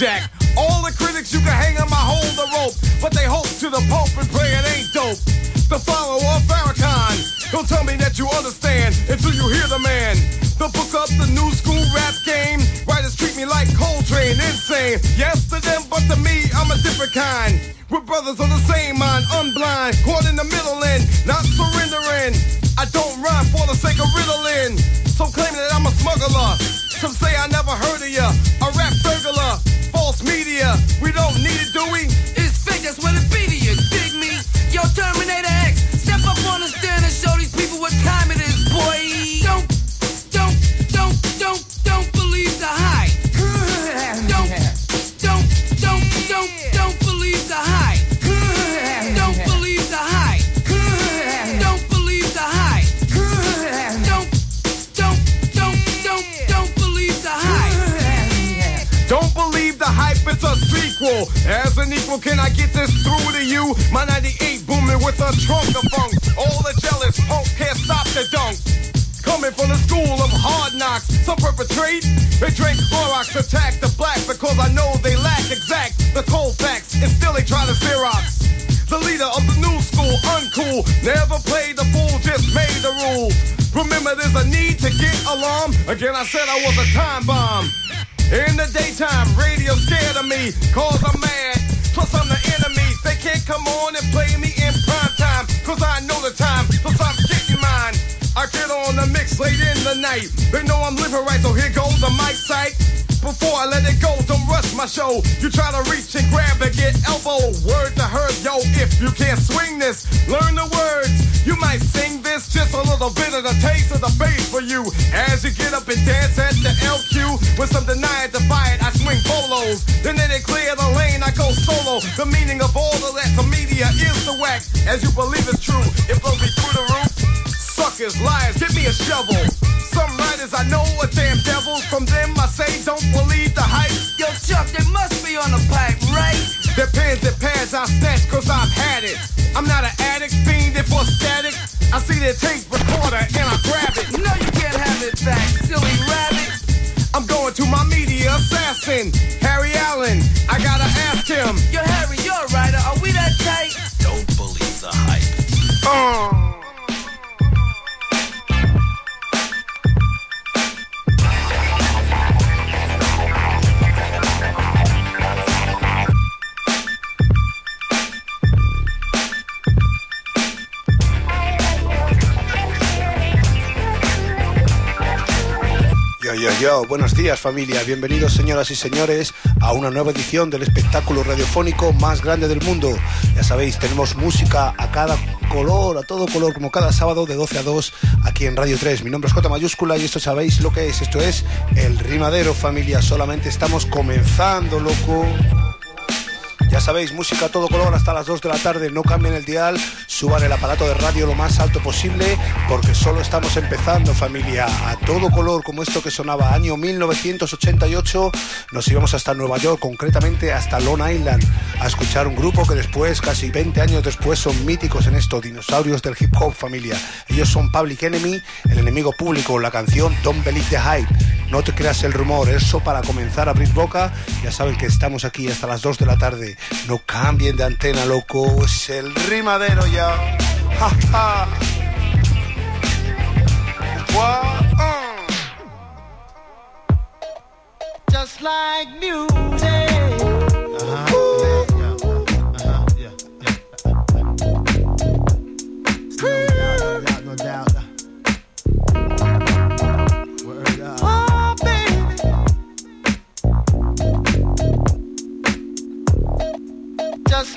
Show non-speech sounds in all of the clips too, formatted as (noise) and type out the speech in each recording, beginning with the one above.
Jack. It's a sequel. As an equal, can I get this through to you? My 98 booming with a trunk of funk. All the jealous punks can't stop the dunk. Coming from the school of hard knocks, some perpetrate. They drink Clorox, attack the black because I know they lack exact the cold facts, and still they try to Xerox. The leader of the new school, uncool, never played the fool, just made the rules. Remember, there's a need to get alarm. Again, I said I was a time bomb. In the daytime, radio scared of me, cause I'm mad. Plus, I'm the enemy. They can't come on and play me in prime time, cause I know the time. Plus, I'm getting mine. I get on the mix late in the night. They know I'm living right, so here goes the mic sight. Before I let it go, don't rush my show. You try to reach and grab and get elbow. Word to her, yo, if you can't swing this, learn the words. You might sing this, just a little bit of the taste of the bass for you. As you get up and dance at the LQ, with some deny it, I swing bolos. Then they clear the lane, I go solo. The meaning of all of that to media is the wax. As you believe it's true, it blows me through the roof. Suckers, liars, give me a shovel fighters I know a damn devils. From them I say don't believe the hype. Yo, Chuck, they must be on the pipe, right? Their pants and pads I snatch cause I've had it. I'm not an addict, fiend for static. I see their tape recorder and I grab it. No, you can't have it back, silly rabbit. I'm going to my media assassin, Harry Allen. I gotta ask him. Yo, Harry, you're a writer. Are we that tight? Don't believe the hype. Uh. Buenos días familia, bienvenidos señoras y señores a una nueva edición del espectáculo radiofónico más grande del mundo. Ya sabéis, tenemos música a cada color, a todo color, como cada sábado de 12 a 2 aquí en Radio 3. Mi nombre es J mayúscula y esto sabéis lo que es, esto es el rimadero familia, solamente estamos comenzando, loco. Ya sabéis, música a todo color hasta las 2 de la tarde. No cambien el dial, suban el aparato de radio lo más alto posible, porque solo estamos empezando, familia. A todo color, como esto que sonaba año 1988, nos íbamos hasta Nueva York, concretamente hasta Long Island, a escuchar un grupo que después, casi 20 años después, son míticos en esto, dinosaurios del hip hop, familia. Ellos son Public Enemy, el enemigo público, la canción Don't Believe the Hype. No te creas el rumor, eso para comenzar a abrir boca. Ya saben que estamos aquí hasta las 2 de la tarde. No cambien de antena, loco. Es el rimadero ya. Ja, ja. Ah. just like music.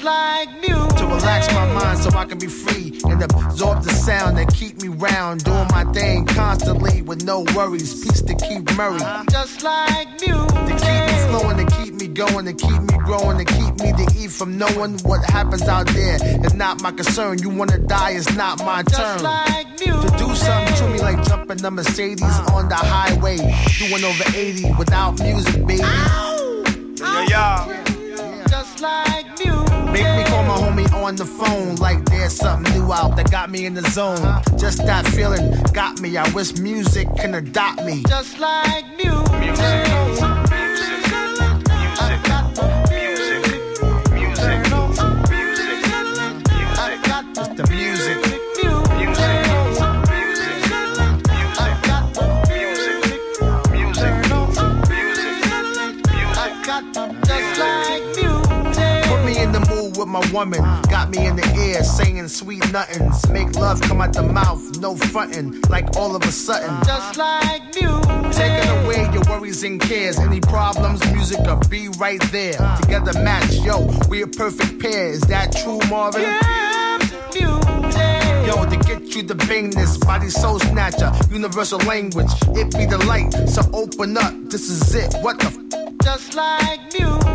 Like music. To relax my mind so I can be free and absorb the sound that keep me round. Doing my thing constantly with no worries. Peace to keep Murray. Just like music. To keep me flowing, to keep me going, to keep me growing, to keep me to eat from knowing what happens out there. It's not my concern. You wanna die, it's not my Just turn. like To do something to me like jumping the Mercedes uh. on the highway, doing over 80 without music, baby. Yeah, yeah. Just like music. Make me call my homie on the phone like there's something new out that got me in the zone. Just that feeling got me. I wish music can adopt me. Just like music. It's my woman. Got me in the ear saying sweet nothings. Make love come out the mouth, no frontin'. Like all of a sudden. Just like music. Taking away your worries and cares. Any problems, music will be right there. Together match, yo, we a perfect pair. Is that true, Marvin? Yeah, music. Yo, to get you the bangness, body soul snatcher, universal language. It be the light, so open up. This is it. What the f? Just like music.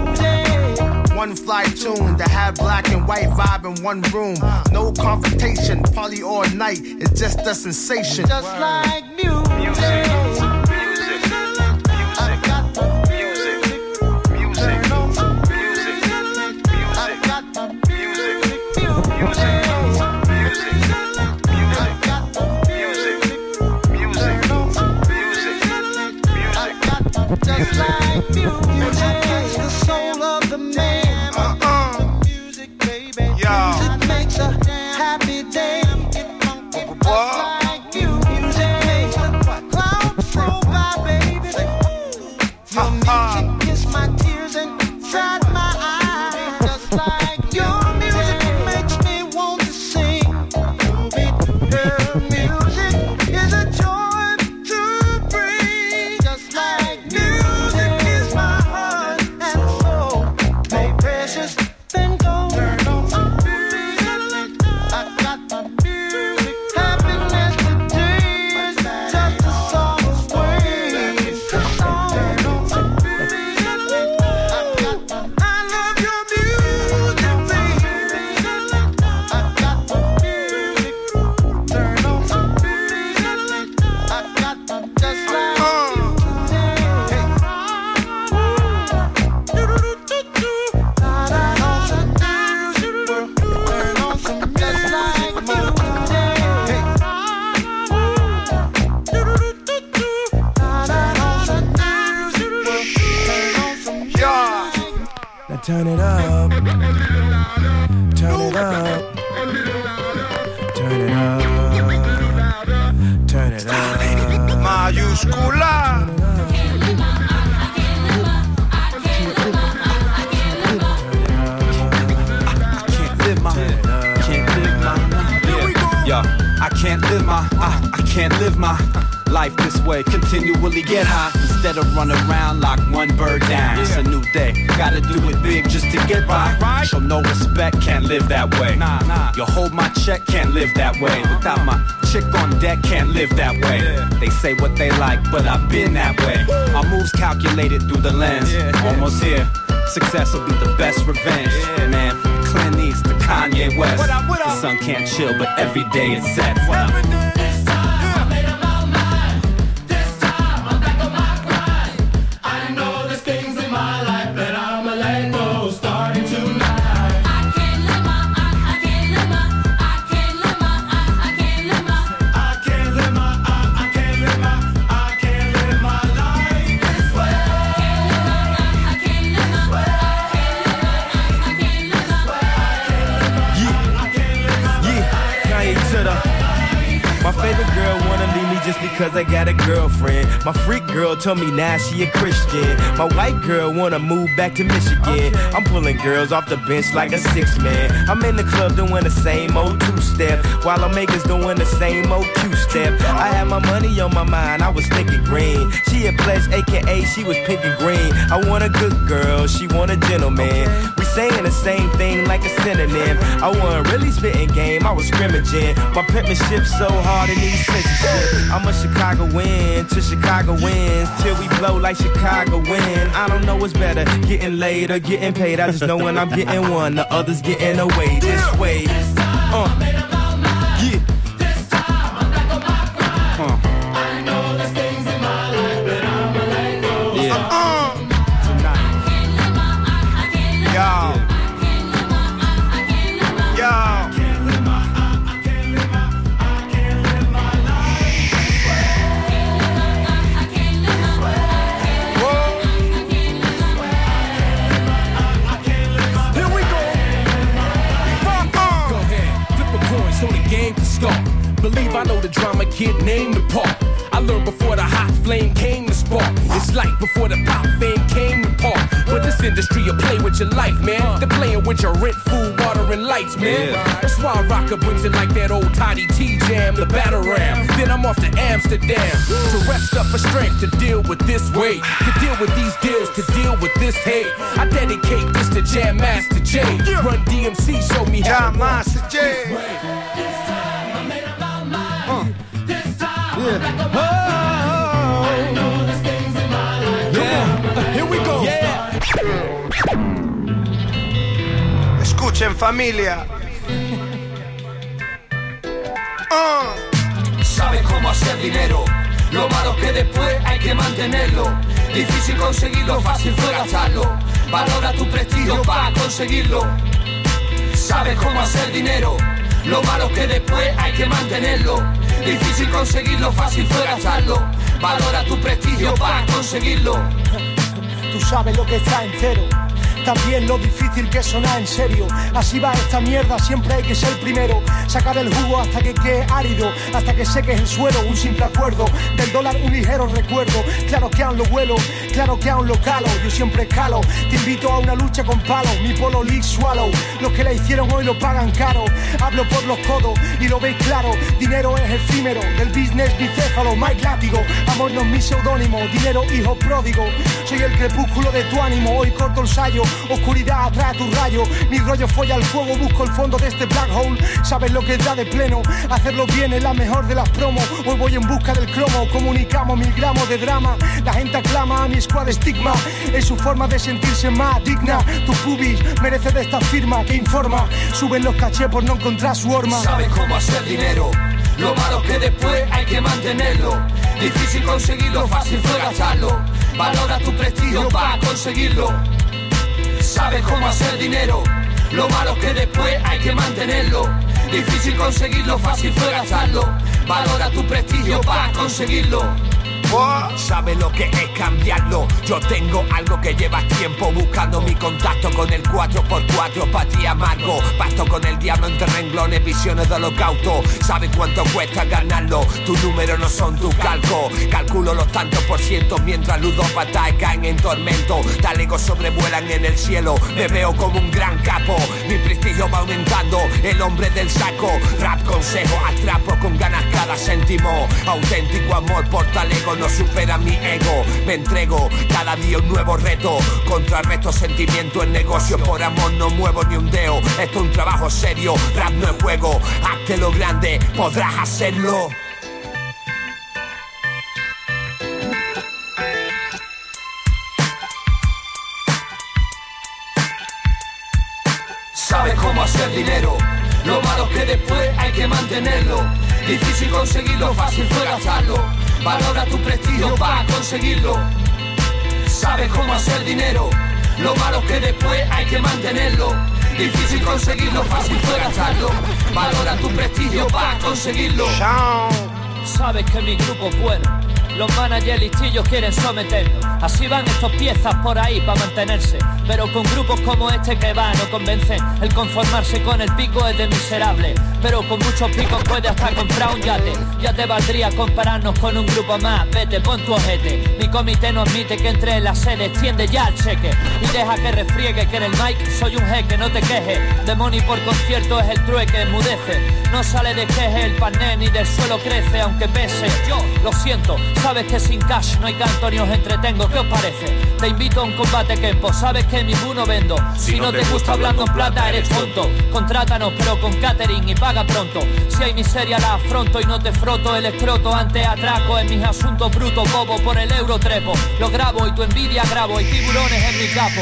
One fly tune to have black and white vibe in one room. No confrontation, party all night. It's just a sensation. Just like music. tried My freak girl told me now she a Christian. My white girl wanna move back to Michigan. I'm pulling girls off the bench like a six man. I'm in the club doing the same old two step, while I'm makers doing the same old two step. I had my money on my mind, I was thinking green. She a pledge, aka she was picking green. I want a good girl, she want a gentleman. We saying the same thing like a synonym. I wasn't really spitting game, I was scrimmaging. My penmanship so hard it needs censorship. I'm a Chicago win to Chicago wins till we blow like Chicago win. I don't know what's better, getting laid or getting paid. I just know when I'm getting one, the others getting away. This way. Uh. Believe I know the drama kid named the part. I learned before the hot flame came to spark. It's like before the pop fame came to park. But this industry will play with your life, man. They're playing with your rent, food, water, and lights, man. That's why Rocker brings it like that old Toddy T jam, the battle ram. Then I'm off to Amsterdam to rest up for strength to deal with this weight, to deal with these deals, to deal with this hate. I dedicate this to Jam Master J. Run DMC, show me how. Jam Master J. Escuchen familia. Ah. Sabes cómo hacer dinero. Lo malo que después hay que mantenerlo. Difícil conseguirlo, fácil fue gastarlo. Valora tu prestigio para conseguirlo. Sabes cómo hacer dinero. Lo malo que después hay que mantenerlo. Difícil conseguirlo, fácil fue gastarlo. Valora tu prestigio para conseguirlo. Tú sabes lo que está en cero. También lo difícil que sonar en serio. Así va esta mierda, siempre hay que ser primero. Sacar el jugo hasta que quede árido, hasta que seque el suelo. Un simple acuerdo, del dólar un ligero recuerdo. Claro que aún lo vuelo, claro que aún lo calo. Yo siempre calo, te invito a una lucha con palos. Mi polo League Swallow, los que la hicieron hoy lo pagan caro. Hablo por los codos y lo veis claro. Dinero es efímero, del business bicéfalo, Mike Látigo. Amor no es mi seudónimo, dinero hijo pródigo. Soy el crepúsculo de tu ánimo, hoy corto el sayo. Oscuridad atrae tu rayo, mi rollo folla al fuego, busco el fondo de este black hole. Sabes lo que da de pleno, hacerlo bien es la mejor de las promos. Hoy voy en busca del cromo, comunicamos mil gramos de drama. La gente aclama a mi squad estigma, es su forma de sentirse más digna. Tu pubis merece de esta firma que informa. Suben los cachés por no encontrar su horma. Sabes cómo hacer dinero. Lo malo es que después hay que mantenerlo. Difícil conseguirlo, fácil fue gastarlo. Valora tu prestigio para conseguirlo. Sabes cómo hacer dinero. Lo malo es que después hay que mantenerlo. Difícil conseguirlo, fácil fue gastarlo. Valora tu prestigio para conseguirlo. Sabe lo que es cambiarlo. Yo tengo algo que lleva tiempo buscando mi contacto con el 4x4, patria amargo. Pacto con el diablo entre renglones, visiones de holocausto. Sabe cuánto cuesta ganarlo. Tus números no son tu calco. Calculo los tantos por ciento mientras ludópatas caen en tormento. Talegos sobrevuelan en el cielo. Me veo como un gran capo. Mi prestigio va aumentando. El hombre del saco. Rap consejo, atrapo con ganas cada céntimo. Auténtico amor por talego no supera mi ego. Me entrego cada día un nuevo reto. Contrarresto sentimiento en negocio. Por amor no muevo ni un dedo. Esto es un trabajo serio. Rap no es juego. Hazte lo grande, podrás hacerlo. Sabes cómo hacer dinero. Lo malo es que después hay que mantenerlo. Difícil conseguirlo, fácil fue gastarlo. Valora tu prestigio para conseguirlo. Sabes cómo hacer dinero. Lo malo es que después hay que mantenerlo. Difícil conseguirlo, fácil fue gastarlo. Valora tu prestigio para conseguirlo. Sabes que mi grupo es bueno. Los managers listillos quieren someternos. Así van estos piezas por ahí para mantenerse. Pero con grupos como este que va no convencen. El conformarse con el pico es de miserable. Pero con muchos picos puede hasta comprar un yate. Ya te valdría compararnos con un grupo más. Vete, pon tu ojete. Mi comité no admite que entre en la sede. Extiende ya el cheque. Y deja que refriegue que en el mic soy un jeque. No te quejes. De money por concierto es el trueque. Mudece. No sale de queje el pané ni del suelo crece. Aunque pese. Yo lo siento. Sabes que sin cash no hay canto ni os entretengo, ¿qué os parece? Te invito a un combate Kempo, sabes que ninguno vendo. Si, no, te, gusta hablando en plata eres tonto. Contrátanos pero con catering y paga pronto. Si hay miseria la afronto y no te froto. El escroto Ante atraco en mis asuntos brutos bobo por el euro trepo. Lo grabo y tu envidia grabo y tiburones en mi capo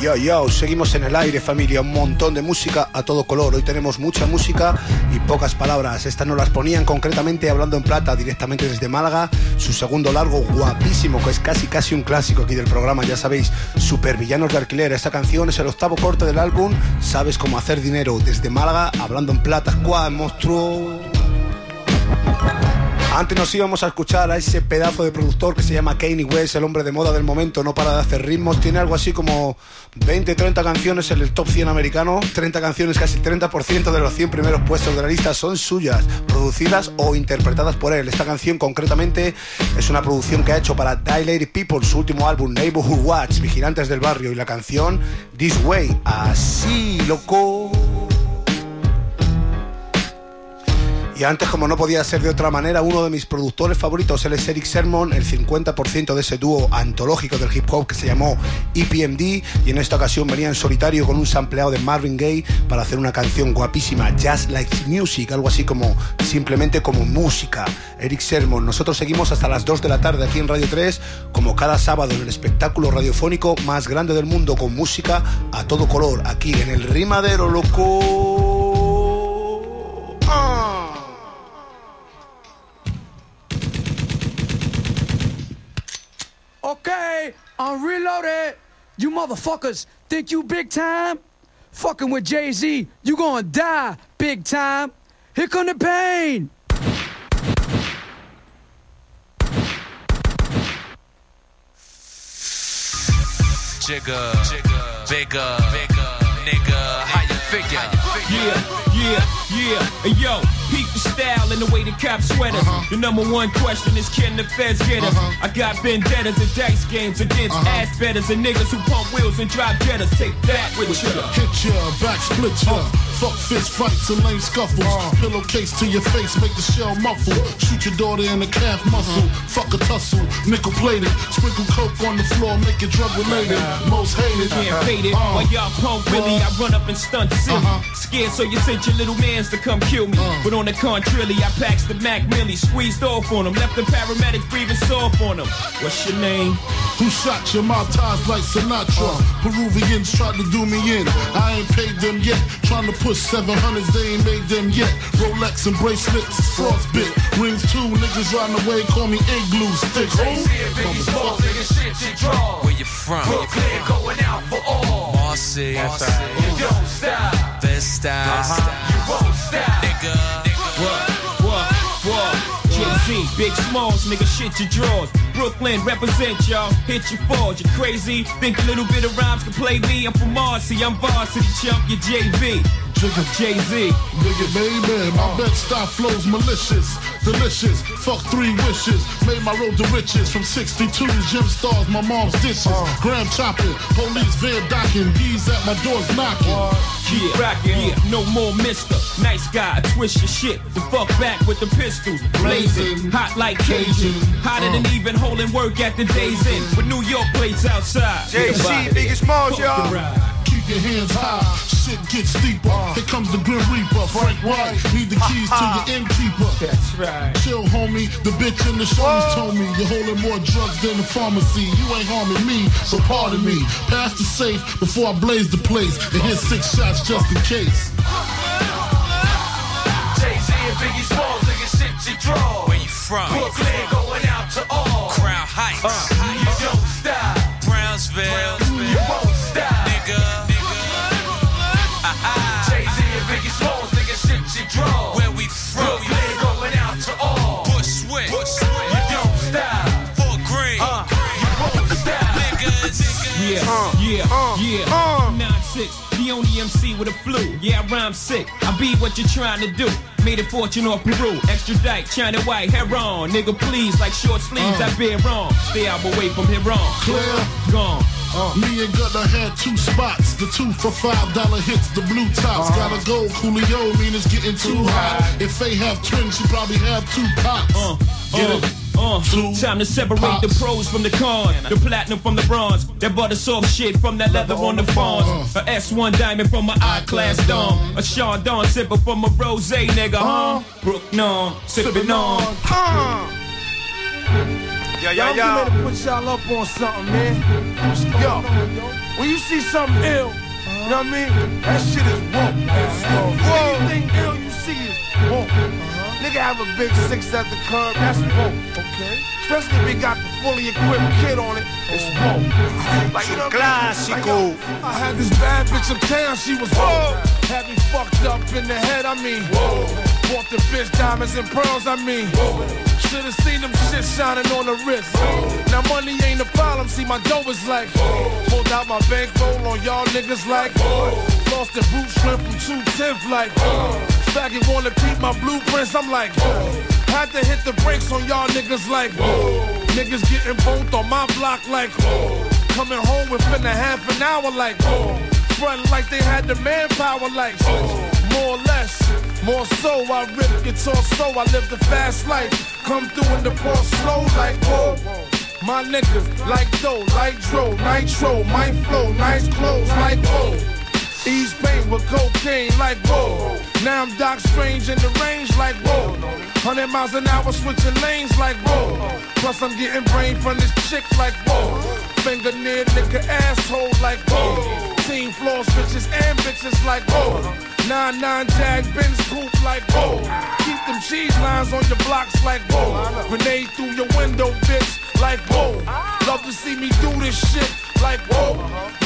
Yo, yo, seguimos en el aire familia, un montón de música a todo color. Hoy tenemos mucha música y pocas palabras. Estas nos las ponían concretamente hablando en plata directamente desde Málaga. Su segundo largo guapísimo, que es casi casi un clásico aquí del programa, ya sabéis, Supervillanos de Alquiler. Esta canción es el octavo corte del álbum, Sabes cómo hacer dinero desde Málaga, hablando en plata. ¡Cuál monstruo! Antes nos íbamos a escuchar a ese pedazo de productor que se llama Kanye West, el hombre de moda del momento, no para de hacer ritmos. Tiene algo así como 20, 30 canciones en el top 100 americano. 30 canciones, casi 30% de los 100 primeros puestos de la lista son suyas, producidas o interpretadas por él. Esta canción concretamente es una producción que ha hecho para Dilated People, su último álbum Neighborhood Watch, Vigilantes del Barrio, y la canción This Way, así, loco. Y antes, como no podía ser de otra manera, uno de mis productores favoritos, es Eric Sermon, el 50% de ese dúo antológico del hip hop que se llamó EPMD, y en esta ocasión venía en solitario con un sampleado de Marvin Gaye para hacer una canción guapísima, Just Like Music, algo así como simplemente como música. Eric Sermon, nosotros seguimos hasta las 2 de la tarde aquí en Radio 3, como cada sábado en el espectáculo radiofónico más grande del mundo, con música a todo color, aquí en el Rimadero, loco. I'm reloaded. You motherfuckers think you big time? Fucking with Jay Z, you gonna die big time. Here come the pain. Jigger, bigger, nigga, how you figure? Yeah, yeah, yeah. Yo, peep the style and the way the cops sweat us. Uh-huh. The number one question is can the feds get us? Uh-huh. I got vendettas and dice games against uh-huh. ass betters and niggas who pump wheels and drive jettas. Take that with ya. Hit ya, back split ya. Fuck fist fights and lame scuffles. Pillowcase to your face, make the shell muffle. Shoot your daughter in the calf muscle. Fuck a tussle, nickel plated. Sprinkle coke on the floor, make it drug related. Most hated. Can't fade it. While y'all pump Willie, I run up and stunt silly. Scared, so you sent your little mans to come kill me. But on the contrary, I packs the Mac Millie, squeezed off on him, left the paramedics breathing soft on him. What's your name? Who shot your mouth ties like Sinatra? Uh. Peruvians tried to do me in. I ain't paid them yet, trying to push Push 700s, they ain't made them yet. Rolex and bracelets, frostbit. Rings two, niggas riding away, call me igloo stick. Oh, Where you from? Brooklyn going out for all. Marcy. You don't stop. Best style. Uh-huh. You won't stop. Nigga. What? fuck. Jay-Z, Big Smalls, nigga, shit your drawers. Brooklyn, represent y'all, hit your fours. You crazy? Think a little bit of rhymes can play me? I'm from Marcy, I'm varsity chump, you JV. Trigger Jay-Z. Nigga, baby, my bed style flows malicious, delicious. Fuck three wishes, made my road to riches. From 62 to gym stars, my mom's dishes. Uh. Gram chopping, police van docking, D's at my doors knocking. Uh, yeah, rockin', yeah, no more mister. Nice guy, twist your shit. The fuck back with the pistols. Blazing, hot like Cajun. Hotter than uh. even holding work at the day's end. With New York plates outside. JC, Think about it. Biggie Smalls, y'all. Keep your hands high, shit gets steeper. Uh. Here comes the Grim Reaper, Frank White. Need the keys to your innkeeper. That's right. Chill, homie. The bitch in the shorties told me you're holding more drugs than the pharmacy. You ain't harming me, so pardon me. Pass the safe before I blaze the place and hit six shots just in case. Jay-Z and Biggie Smalls, nigga, draw. Where you from? Brooklyn going out to all. Crown Heights. Uh, you don't stop. Brownsville. You won't stop. Nigga. nigga. Ah, ah. Jay-Z and Biggie Smalls, nigga, shit you draw. Where we from? Brooklyn going out to all. Bushwick. You don't stop. Fort Greene. Uh, you won't stop. Niggas. Yeah, Uh, yeah, yeah. Nine six, the only MC with a flu. Yeah, I rhyme sick. I be what you're trying to do. Made a fortune off Peru. Extradite, China white, hair on. Nigga, please, like short sleeves, Uh. I been wrong. Stay out away from here wrong. Clear. Gone. Me and Gutter had two spots. The two for five dollar hits, the blue tops. Gotta go, Coolio, mean it's getting too hot. If they have twins, she probably have two pops. Uh, Get uh, it? Uh. Two Time to separate the pros from the cons, the platinum from the bronze, that butter soft shit from that leather on the fawns, a S1 diamond from my I-class dome, a Sean Dawn sipper from a rose nigga, huh? Brook non, sipping on. Yeah, yeah, I'm yeah. getting ready to put y'all up on something, man. Yo, when you see something ill, you know what I mean? That shit is woke. Whoa. Anything ill you see is woke. Nigga have a big six at the curb, that's woke. Okay. Especially if he got the fully equipped kid on it, it's woke. Like, you know mean? Like, I had this bad bitch uptown, she was woke. Had me fucked up in the head, I mean. Whoa. Bought the bitch diamonds and pearls, I mean. Should've seen them shit shining on the wrist. Now money ain't a problem, see my dough is like. Pulled out my bankroll on y'all niggas like. Lost the boot shrimp from 210th like. Faggot wanna peep my blueprints, I'm like. Had to hit the brakes on y'all niggas like. Niggas getting both on my block like. Coming home within a half an hour like. Front like they had the manpower like. More or less. More so, I rip guitar so I live the fast life. Come through in the ball slow like whoa. My niggas like dough, like dro, nitro, my flow, nice clothes like whoa. East Bay with cocaine like whoa. Now I'm Doc Strange in the range like whoa. 100 miles an hour switching lanes like whoa. Plus I'm getting brain from this chick like whoa. Finger near nigga asshole like whoa. Team floors bitches and bitches like whoa. Nine nine jag Benz coupe like whoa. Keep them cheese lines on your blocks like whoa. Grenade through your window, bitch, like whoa. Love to see me do this shit like whoa.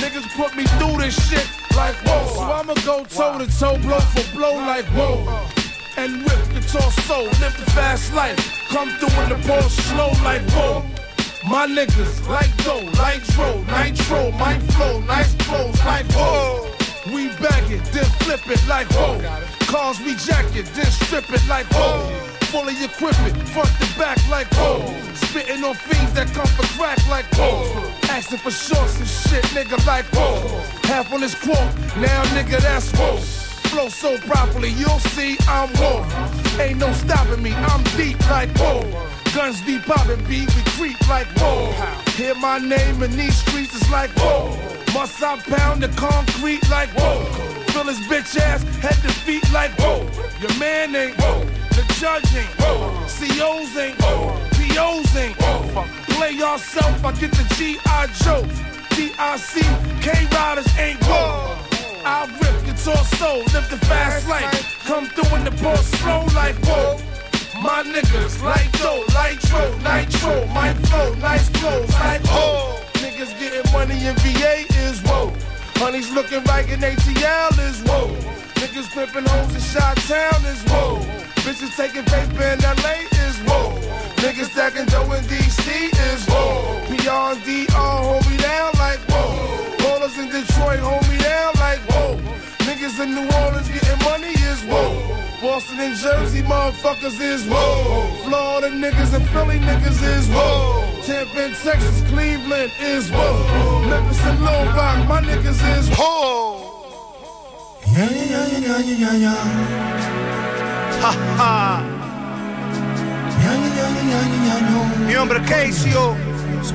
Niggas put me through this shit like whoa. So I'ma go toe to toe, blow for blow like whoa. And whip the torso, live the fast life. Come through in the ball slow like whoa. My niggas like dough, like dro, nitro, my flow, nice clothes like whoa. We bag it, then flip it like whoa. Cars we jack it, then strip it like whoa. Fully equipped, front to back like whoa. Spitting on fiends that come for crack like whoa. Asking for shorts and shit, nigga like whoa. Half on this quote, now nigga that's whoa. Flow so properly, you'll see I'm whoa. Ain't no stopping me, I'm deep like whoa. Guns deep poppin', beat, we creep like whoa. Hear my name in these streets, it's like whoa. Must I pound the concrete like whoa? Fill his bitch ass head to feet like whoa. Your man ain't whoa. The judge ain't whoa. COs ain't. POs ain't. Play yourself, I get the G.I. Joe. DIC, K Riders ain't whoa. I'll rip your torso, live the fast life. Come through in the ball slow like whoa. My niggas like dough, nitro, nitro, my flow, nice clothes like oh. Niggas getting money in VA is whoa. Honey's looking right in ATL is whoa. Niggas flipping hoes in Shot Town is whoa. Bitches taking paper in LA is whoa. Niggas stacking dough in DC is whoa. Beyond DR hold me down like whoa. Ballers in Detroit hold me down like whoa. Niggas in New Orleans getting money is whoa. Boston and Jersey motherfuckers is whoa. Florida niggas and Philly niggas is whoa. Tampa and Texas, Cleveland is whoa. Memphis and Little Rock, my niggas is whoa. Mi hombre Casio.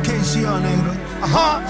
Casio, negro. Ajá.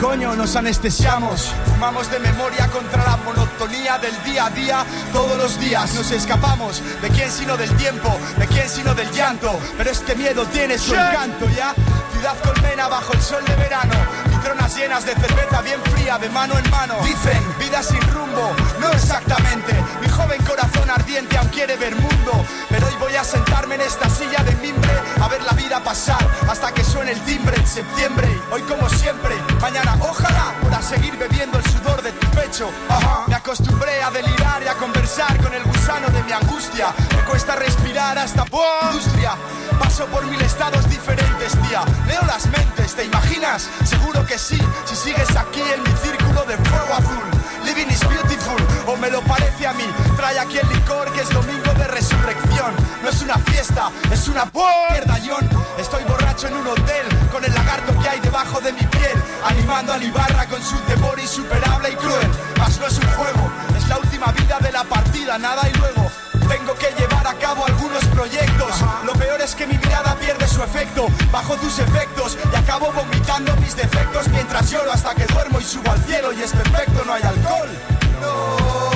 Coño, nos anestesiamos, fumamos de memoria contra la monotonía del día a día, todos los días nos escapamos, ¿de quién sino del tiempo? ¿De quién sino del llanto? Pero este miedo tiene su encanto, ¿ya? Ciudad colmena bajo el sol de verano, litronas llenas de cerveza bien fría de mano en mano. Dicen, vida sin rumbo, no exactamente, mi joven corazón ardiente aún quiere ver mundo, pero hoy voy a sentarme en esta silla de mimbre, a ver la vida pasar, hasta que suene el timbre en septiembre, hoy como siempre, mañana ojalá pueda seguir bebiendo el sudor de tu pecho. Me acostumbré a delirar y a conversar con el gusano de mi angustia. Me cuesta respirar hasta industria. Paso por mil estados diferentes, tía. Leo las mentes, ¿te imaginas? Seguro que sí, si sigues aquí en mi círculo de fuego azul. Living is beautiful, o me lo parece a mí. Trae aquí el licor que es domingo de resurrección. No es una fiesta, es una mierda. Estoy borracho en un hotel con el lagarto que hay debajo de mi piel, animando a Ibarra con su temor insuperable y cruel. Mas no es un juego, es la última vida de la partida, nada y luego. Tengo que llevar a cabo algunos proyectos. Lo peor es que mi mirada pierde su efecto bajo tus efectos y acabo vomitando mis defectos mientras lloro hasta que duermo y subo al cielo y es perfecto, no hay alcohol. No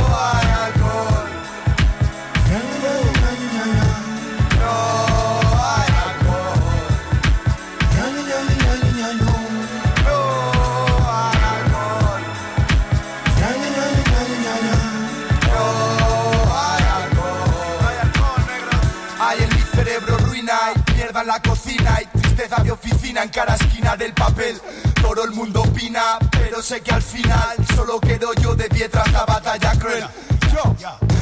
oficina en cada esquina del papel. Todo el mundo opina, pero sé que al final solo quedo yo de pie tras la batalla cruel. Yo,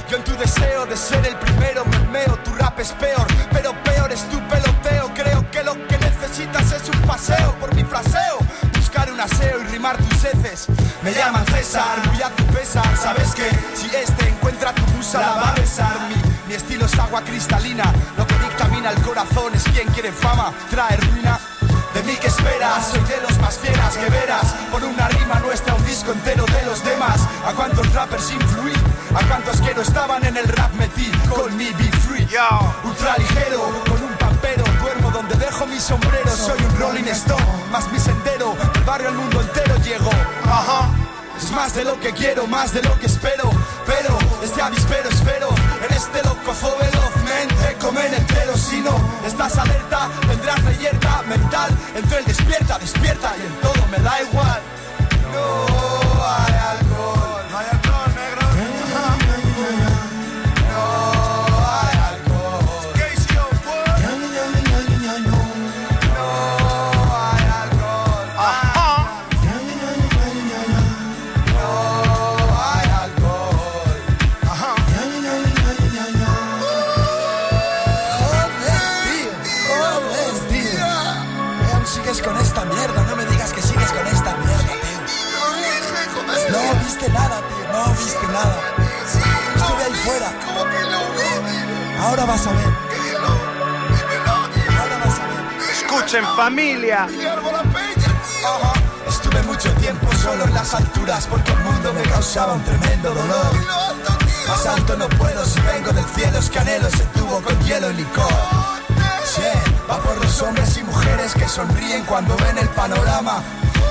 yo en tu deseo de ser el primero me meo, tu rap es peor, pero peor es tu peloteo. Creo que lo que necesitas es un paseo por mi fraseo. Un aseo y rimar tus heces. Me llaman César, muy a tu pesar. Sabes que si este encuentra tu musa, la va a besar. Mi, mi estilo es agua cristalina. Lo que dictamina el corazón es quien quiere fama, trae ruina. Mí que esperas, soy de los más fieras que verás. Por una rima nuestra, un disco entero de los demás. A cuántos rappers influí, a cuántos que no estaban en el rap metí. Call me be free, ultra ligero, con un pampero. Duermo donde dejo mi sombrero. Soy un Rolling Stone, más mi sendero. El barrio al mundo entero llego. Ajá. Es más de lo que quiero, más de lo que espero. Pero este avispero espero. Este loco velozmente comen entero. Si no estás alerta, tendrás reyerta mental. Entre el despierta, despierta y en todo me da igual. No hay Ahora vas a ver. Ahora vas a ver. Escuchen familia. Estuve mucho tiempo solo en las alturas porque el mundo me causaba un tremendo dolor. Más alto no puedo si vengo del cielo, es que anhelo ese tubo con hielo y licor. Sí, va por los hombres y mujeres que sonríen cuando ven el panorama.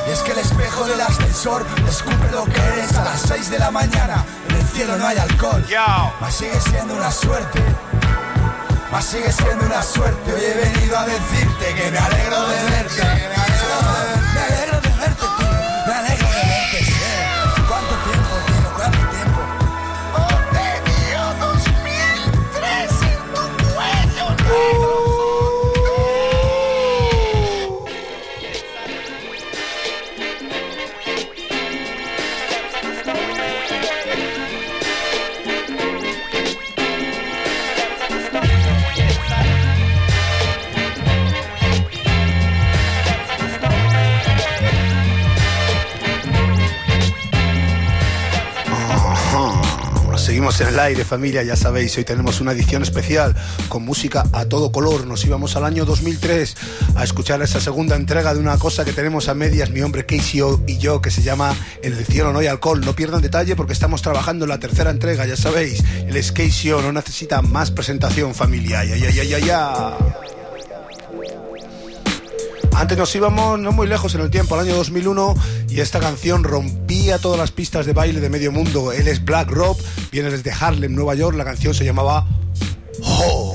Y es que el espejo del ascensor escupe lo que eres a las 6 de la mañana. En el cielo no hay alcohol, mas sigue siendo una suerte. Mas sigue siendo una suerte. Hoy he venido a decirte que me alegro de verte. Seguimos en el aire, familia, ya sabéis, hoy tenemos una edición especial con música a todo color. Nos íbamos al año 2003 a escuchar esa segunda entrega de una cosa que tenemos a medias, mi hombre Casey y yo, que se llama En el cielo no hay alcohol. No pierdan detalle porque estamos trabajando en la tercera entrega, ya sabéis. El Casey no necesita más presentación, familia. Ya, ya, ya, ya, ya. Antes nos íbamos no muy lejos en el tiempo, al año 2001, y esta canción rompía todas las pistas de baile de medio mundo. Él es Black Rob, viene desde Harlem, Nueva York. La canción se llamaba Ho.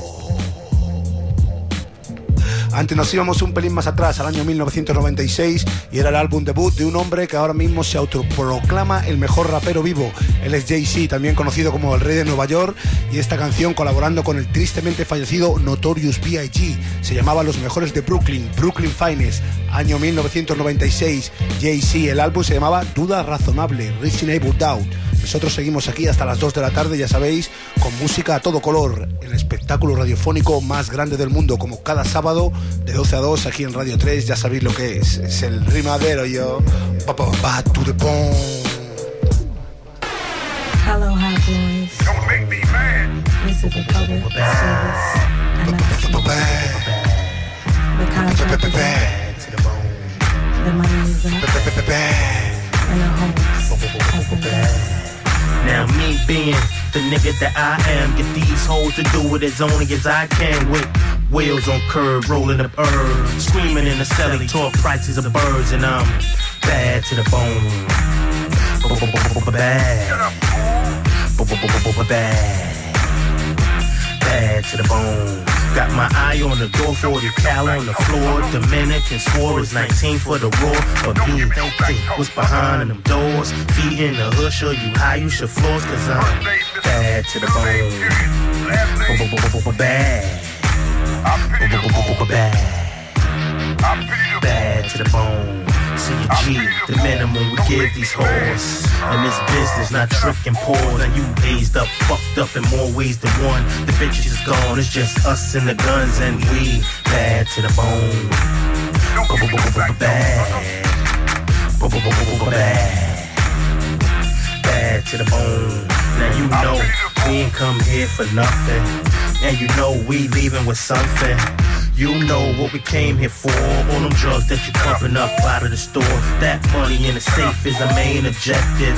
Antes nos íbamos un pelín más atrás, al año 1996, y era el álbum debut de un hombre que ahora mismo se autoproclama el mejor rapero vivo. Él es Jay-Z, también conocido como el Rey de Nueva York, y esta canción colaborando con el tristemente fallecido Notorious B.I.G. Se llamaba Los Mejores de Brooklyn, Brooklyn Finest, año 1996. Jay-Z, el álbum se llamaba Duda Razonable, Reasonable Doubt. Nosotros seguimos aquí hasta las 2 de la tarde, ya sabéis, con música a todo color, el espectáculo radiofónico más grande del mundo, como cada sábado de 12 a 2 aquí en Radio 3, ya sabéis lo que es, es el rimadero yo. Pa, pa, pa, to the bone. Hello, hot boys. Don't make me mad. This is a public service announcement. The contract is. The money is up. And the been paid. Now me being the nigga that I am, get these hoes to do it as only as I can with wheels on curb, rolling up herbs, screaming in the celly, talk prices of birds, and I'm bad to the bone. Bad. Bad. Bad to the bone. Got my eye on the door, 40 cal on the floor. Dominican swore is 19 for the roar. But me, think what's behind them doors. Feet in the hood, show you how you should floors, cause I'm bad to the bone. Bad. Bad. Bad to the bone. See a G, the minimum we give these hoes. And this business, not tricking pause. And you hazed up, fucked up in more ways than one. The bitches is gone, it's just us and the guns, and we bad to the bone. Bad. Bad. Bad to the bone. Now you know we ain't come here for nothing. And you know we leaving with something. You know what we came here for. All them drugs that you pumping up out of the store. That money in the safe is the main objective.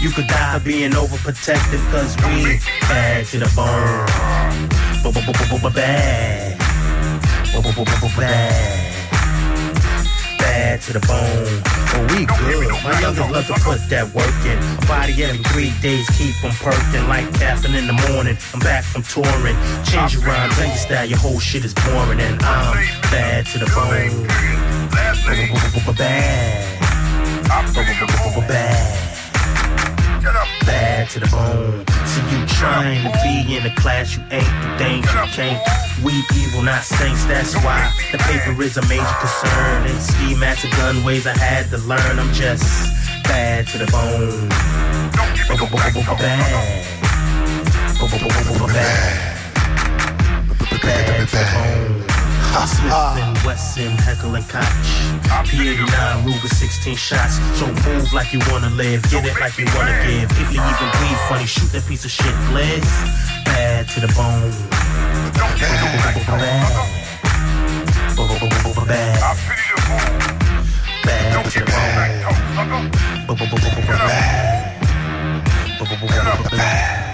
You could die being overprotective, cause we bad to the bone. Bad. Bad. Bad to the bone. But we good. My youngest love to put that work in. Body every three days, keep them perking. Like caffeine in the morning. I'm back from touring. Change your rhymes and your style, your whole shit is boring. And I'm bad to the bone. Bad. Bad. Bad to the bone. See you trying to be in a class you ain't the danger. You can't. We evil, not saints. That's why the paper is a major concern. And ski mats and gun ways I had to learn. I'm just bad to the bone. Bad. Bad. Bad to the bone. Smith and Wesson, Heckle and Koch. P89, Ruger 16 shots. So move like you wanna live, get it like you wanna give. If you even breathe funny, shoot that piece of shit, Blizz. Bad to the bone. Bad. Bad. Bad to the bone. Bad. más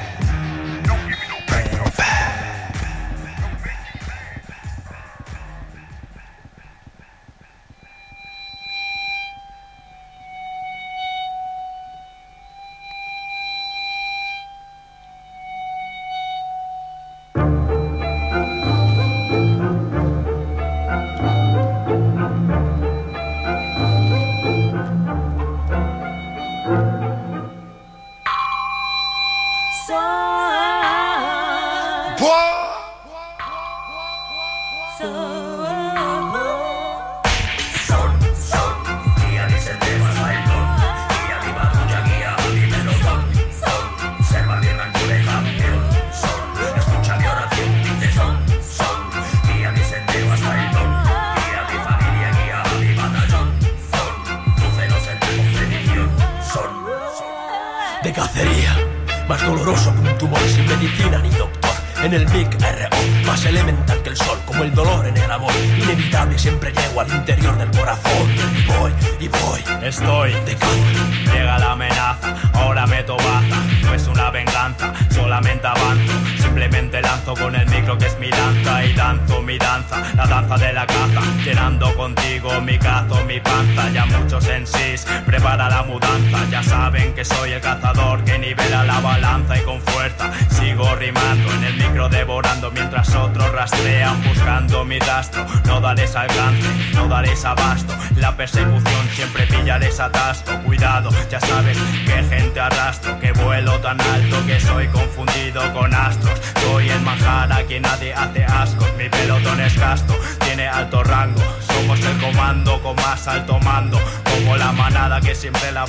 siempre la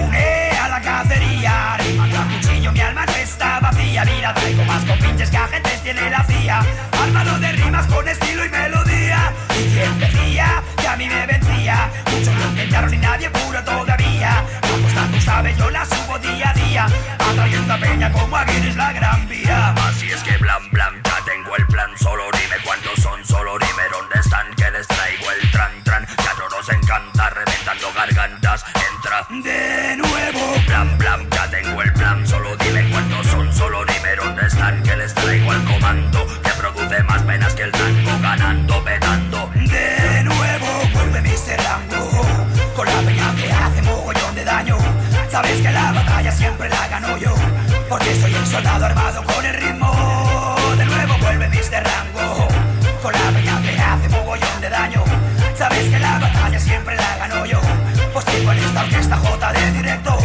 se une a la cacería Rimando a cuchillo, mi alma no está vacía. Mira, traigo más compinches que agentes tiene la CIA Armado de rimas con estilo y melodía. Y quien decía que a mí me vencía Muchos lo intentaron y nadie puro todavía. La costa tú sabes, yo la subo día a día Atrayendo a peña como a Guinness la gran vía. Así es que blan blan, ya tengo el plan Solo soldado armado con el ritmo. De nuevo vuelve Mr. Rango. Con la peña que hace mogollón de daño. Sabes que la batalla siempre la gano yo. Pues tengo en esta orquesta J de director.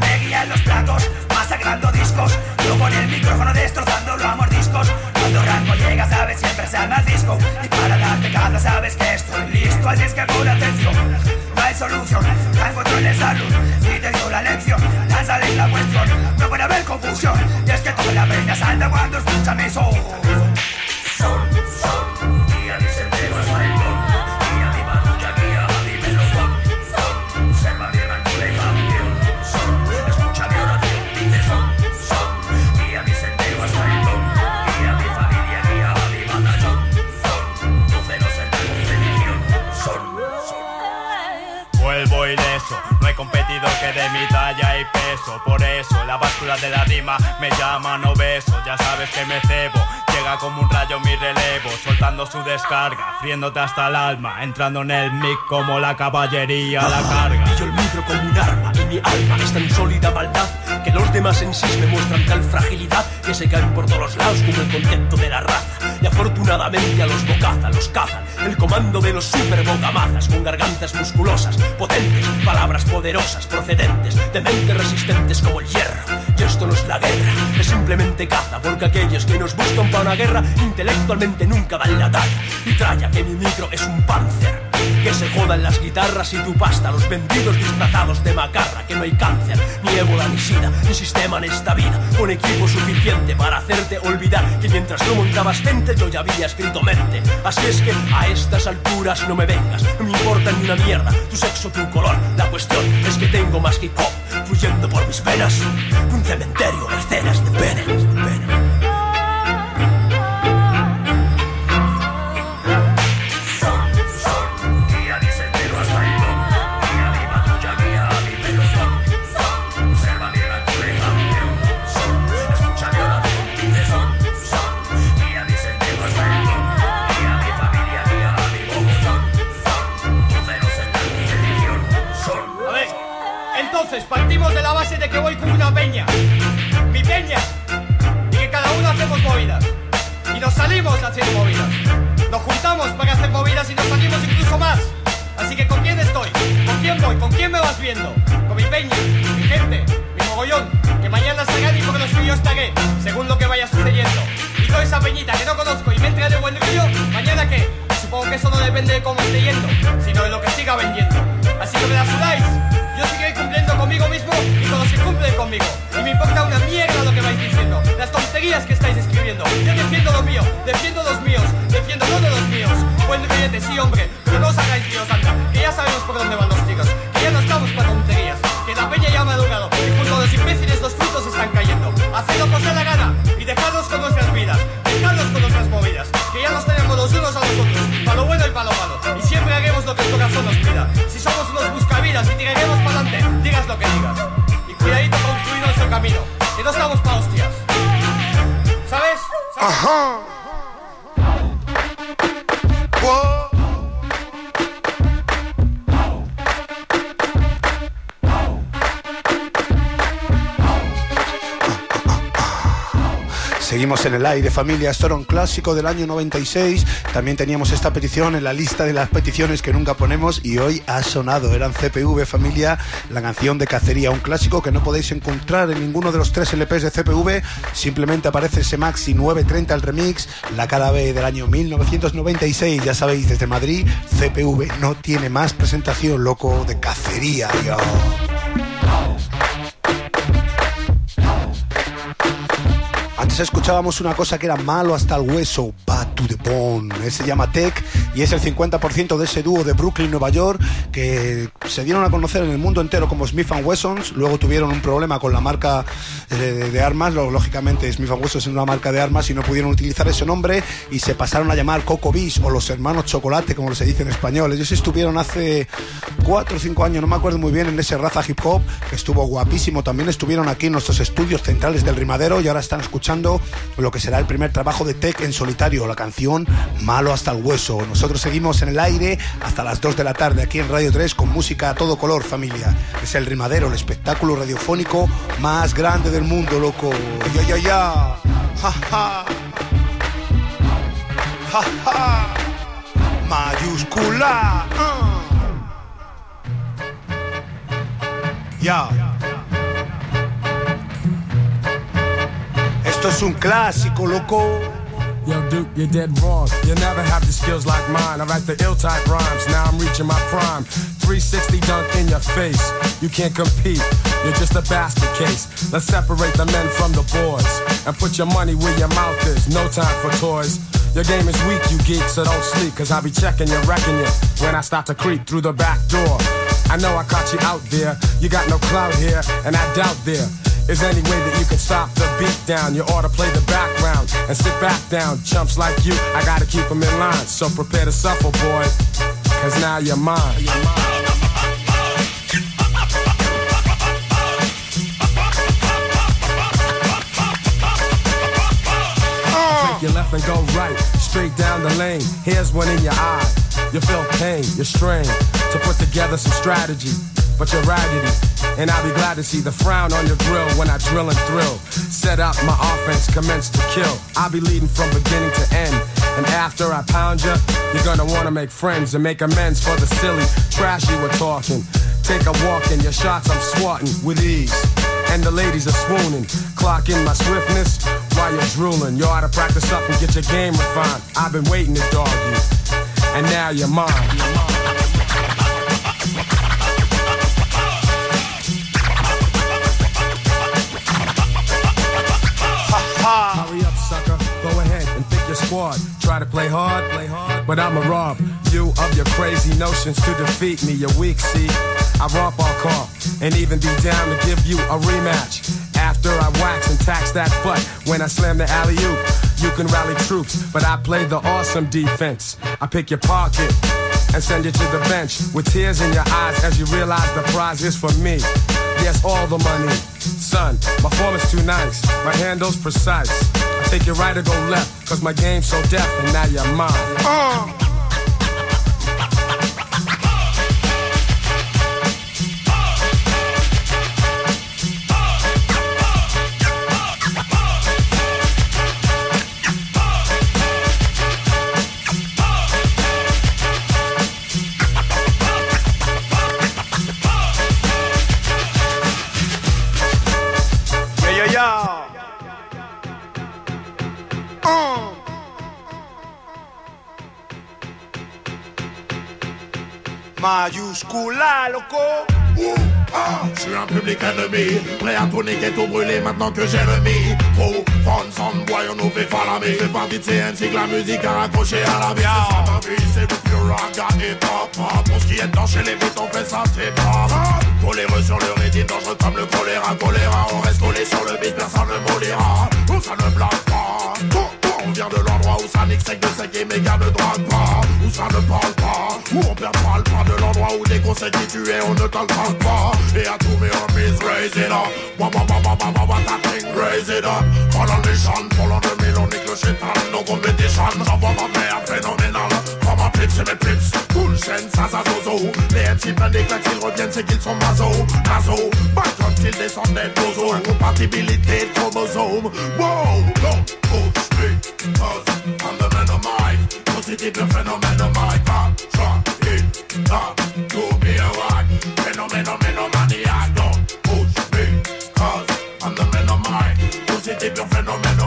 Me guían los platos, masacrando discos. Yo con el micrófono destrozándolo a mordiscos Cuando Rango llega sabes siempre se arma el disco. Y para darte caza sabes que estoy listo. Así es que pon atención no hay solución, Rango de salud. Y te dio la lección, la cuestión No puede haber confusión. Y es que toda la peña salta cuando escucha mi Son, y Por eso la báscula de la rima me llaman obeso Ya sabes que me cebo, llega como un rayo mi relevo Soltando su descarga, friéndote hasta el alma Entrando en el mic como la caballería la carga. Pillo el micro como un arma y mi alma es tan sólida maldad que los demás en sí me muestran tal fragilidad que se caen por todos lados como el concepto de la raza. Y afortunadamente a los bocaza los cazan el comando de los super bocamazas con gargantas musculosas, potentes, palabras poderosas, procedentes de mentes resistentes como el hierro. Y esto no es la guerra, es simplemente caza, porque aquellos que nos buscan para una guerra intelectualmente nunca dan la talla. Y traya que mi micro es un panzer. Que se jodan las guitarras y tu pasta, los vendidos disfrazados de macarra, que no hay cáncer, ni ébola, ni sida, ni sistema en esta vida, con equipo suficiente para hacerte olvidar que mientras no montabas gente yo ya había escrito mente. Así es que a estas alturas no me vengas, no me importa ni una mierda, tu sexo, tu color, la cuestión es que tengo más hip hop fluyendo por mis venas, un cementerio escenas de penas, que voy con una peña, mi peña, y que cada uno hacemos movidas. Y nos salimos haciendo movidas. Nos juntamos para hacer movidas y nos salimos incluso más. Así que ¿con quién estoy? ¿Con quién voy? ¿Con quién me vas viendo? Con mi peña, mi gente, mi mogollón, que mañana salgan y por los míos estaré, según lo que vaya sucediendo. Y toda esa peñita que no conozco y me entra de buen río, ¿mañana qué? Supongo que eso no depende de cómo esté yendo, sino de lo que siga vendiendo. Así que me la sudáis, yo seguiré y me importa una mierda lo que vais diciendo, las tonterías que estáis escribiendo. Yo defiendo lo mío, defiendo los míos, defiendo no de los míos. Buen billete, sí hombre, pero no os hagáis líos, anda, que ya sabemos por dónde van los tiros, que ya no estamos para tonterías, que la peña ya ha madurado y junto a los imbéciles los frutos están cayendo. Haced lo la gana y dejadnos con nuestras vidas, dejadnos con nuestras movidas, que ya nos tenemos los unos a los otros, para lo bueno y para lo malo, y siempre haremos lo que el corazón nos pida. Si somos unos buscavidas y tiraremos para adelante, digas lo que digas. Camino, que no estamos para hostias. ¿Sabes? Ajá. Seguimos en el aire, familia. Esto era un clásico del año 96. También teníamos esta petición en la lista de las peticiones que nunca ponemos y hoy ha sonado. Eran CPV, familia, la canción de Cacería. Un clásico que no podéis encontrar en ninguno de los tres LPs de CPV. Simplemente aparece ese Maxi 930 el remix, la cara B del año 1996. Ya sabéis, desde Madrid, CPV no tiene más presentación, loco, de Cacería. Antes escuchábamos una cosa que era malo hasta el hueso, Bad to the Bone. Se llama Tech y es el 50% de ese dúo de Brooklyn, Nueva York, que se dieron a conocer en el mundo entero como Smith Wessons. Luego tuvieron un problema con la marca eh, de, de armas. Lógicamente, Smith Wesson es una marca de armas y no pudieron utilizar ese nombre y se pasaron a llamar Coco Beach o los hermanos Chocolate, como se dice en español. Ellos estuvieron hace 4 o 5 años, no me acuerdo muy bien, en ese raza hip hop, que estuvo guapísimo. También estuvieron aquí en nuestros estudios centrales del Rimadero y ahora están escuchando lo que será el primer trabajo de Tech en solitario, la canción Malo hasta el hueso. Nosotros seguimos en el aire hasta las 2 de la tarde aquí en Radio 3 con música a todo color, familia. Es el Rimadero, el espectáculo radiofónico más grande del mundo, loco. Ya, ya, ya. Ja, ja. Ja, ja. Mayúscula. Ah. Ya. Esto es un clásico, loco. Yo, Duke, you're dead wrong. You never have the skills like mine. I write the ill type rhymes. Now I'm reaching my prime. 360 dunk in your face. You can't compete. You're just a basket case. Let's separate the men from the boys and put your money where your mouth is. No time for toys. Your game is weak, you geek, so don't sleep, cause I'll be checking you, wrecking you when I start to creep through the back door. I know I caught you out there. You got no clout here, and I doubt there is any way that you can stop the beat down. You ought to play the background and sit back down. Chumps like you, I gotta keep them in line. So prepare to suffer, boy, cause now you're mine. Oh. Take your left and go right, straight down the lane. Here's one in your eye. You feel pain, you're strained to put together some strategy, but you're raggedy. And I'll be glad to see the frown on your grill when I drill and thrill. Set up my offense, commence to kill. I'll be leading from beginning to end. And after I pound you, you're gonna wanna make friends and make amends for the silly trash you were talking. Take a walk and your shots I'm swatting with ease. And the ladies are swooning. clocking my swiftness while you're drooling. You ought to practice up and get your game refined. I've been waiting to dog you. And now you're mine. Play hard, play hard. But I'ma rob you of your crazy notions to defeat me. You're weak, see. I romp all call and even be down to give you a rematch. After I wax and tax that butt when I slam the alley oop. You can rally troops, but I play the awesome defense. I pick your pocket and send you to the bench with tears in your eyes as you realize the prize is for me. Yes, all the money. Son, my form is too nice, my handle's precise. Take it right or go left, cause my game's so deaf and now you're mine. Uh. Loco. Ah, je suis un public ennemi, prêt à tout niquer, tout brûler maintenant que j'ai le micro. Fun, son, boy, on nous fait falamer. Fais partie de ces que la musique a accroché à la vie. C'est ça ma vie, c'est le pure raga et. Ah, Pour ce qui est de chez les on fait ça, c'est pas. Coléreux sur le rythme, dangereux comme le choléra, choléra. On reste collé sur le beat, personne ne molira. Où ça ne blague pas. On vient de l'endroit où ça nique sec de sec et méga ne drague pas Où ça ne parle pas Où on perd pas le pas de l'endroit où des conseils qui tuent on ne t'en parle pas. Et à tous mes homies raise it up Wah wah wah wah wah wah that thing raise it up the sun, follow the mill, on nique le chétan No competition, j'envoie ma merde phénoménale Comme un pips et mes pips chaîne, ça ça zozo Les des claques, s'ils reviennent c'est qu'ils sont maso Naso, back quand ils descendent des bozos Compatibilité de chromosomes Wow, don't push me Cause I'm the man of mic Positive phénomène mic I'm trying not to be a whack Phénomène, maniac Don't push me Cause I'm the man of mic Positive phénomène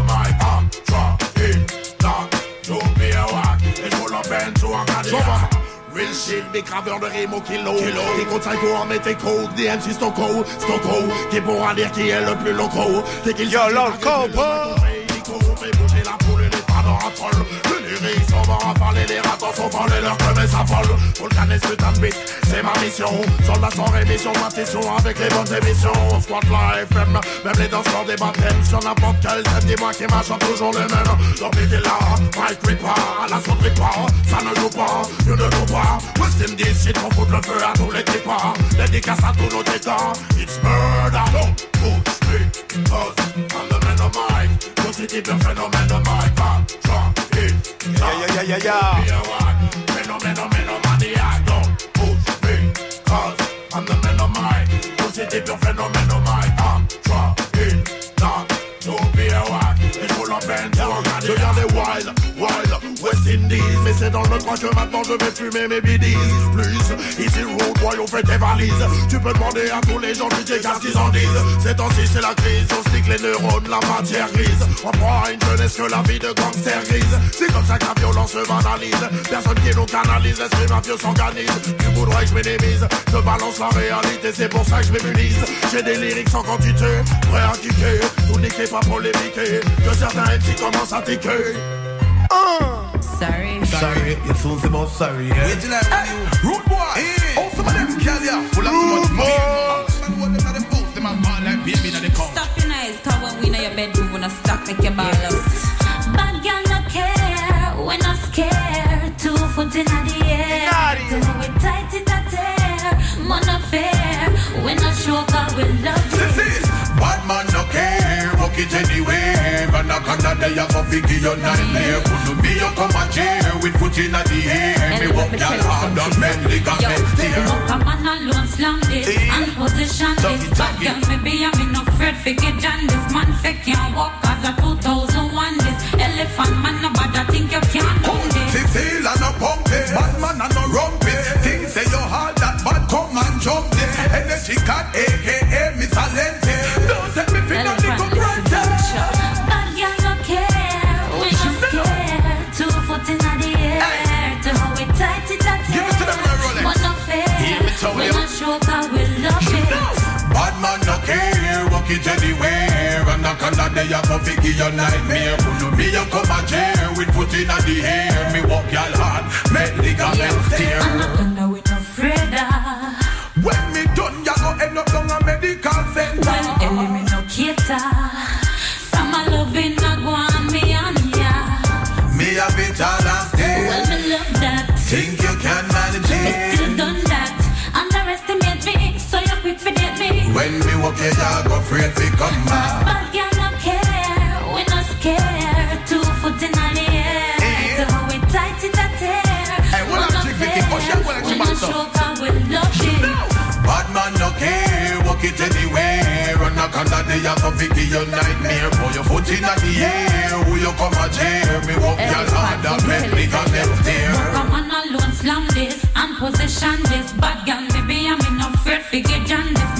Bill shit, mes graveurs de rimes au kilo. kilo. Contre 5 en met tes codes, des MC Stoko, qui est bon qui est le plus loco. T'es qu'il y a l'alcool, bouger la. Le lyrique s'en va rafaler, les ratons sont volés, leur club sa folle. Pour le canet, putain de beat, c'est ma mission. Soldat sans rémission, session avec les bonnes émissions. On squatte la même les danseurs des baptêmes. Sur n'importe quel thème, dis-moi qui marche toujours les mêmes. Leur beat est là, Mike Ripper, la sauterie pas, ça ne joue pas, you ne joue pas. West Indies, shit, on fout le feu à tous les tripas. Dédicace à tous nos tétans, it's murder. Don't push me, cause I'm the man of Mike. Positive phénomène of Mike, I'm Yeah, yeah, yeah, yeah, yeah. Maniac, don't push me, cause I'm the man of Mike. Positive phénomène Indies. Mais c'est dans le coin que maintenant je vais fumer mes bidis. Plus, ici boy, on fait tes valises. Tu peux demander à tous les gens du Texas qu'ils en disent. Ces temps-ci, c'est la crise. On stick les neurones, la matière grise. On prend à une jeunesse que la vie de gangster grise. C'est comme ça que la violence se banalise. Personne qui nous canalise, l'esprit mafieux s'organise. Du coup, droit que je m'énémise. Je balance la réalité, c'est pour ça que je m'immunise. J'ai des lyrics sans quantité, prêt à kicker. Tout niquer, pas polémiquer. Que certains MC commencent à tiquer. Sorry. Sorry, your tune's about sorry, yeah. Wait till I run you. Rude boy. Oh, some of them can ya. Full of too much money. Some of them are them are ball like baby in the car. Stop your eyes, cause when we in your bedroom, when I stop, make your ball out. Bad girl no care, when I scared. Two foot in the air. Do it tight, it a tear. Man affair, when I show up, we love This is bad man no care, walk it anywhere. And I can't day I go figure your nightmare. Couldn't be your come a chair with foot in the air. Me walk your hard and bend ligament tear. Come on alone, slam this and position this. Bad girl, maybe I'm in afraid figure John this man fake can't walk as a 2001 this elephant man no bad I think you can't do this. Feel and no pump it, bad man and no rump it. Things say you hard that bad come and jump it. Energy cat, aka it anywhere. And I can't day I go figure your nightmare. Could me you come a chair with foot in the air. Me walk your hard, make ligament tear. Me here, you go afraid to come back. Bad girl no care, we no scared. Two foot in the air, eh? to how eh, we tight it a tear. Hey, what up, chick, Vicky? Push fair, up, what up, we chick, no man, show 'cause we love it. Bad man no care, walk it anywhere. And a can't day I go figure your nightmare. Put your foot in the air, who you come a chair. Me walk your hard and make ligament tear. Come on alone, slam this and position this. Bad girl, maybe I'm in no fear, figure John this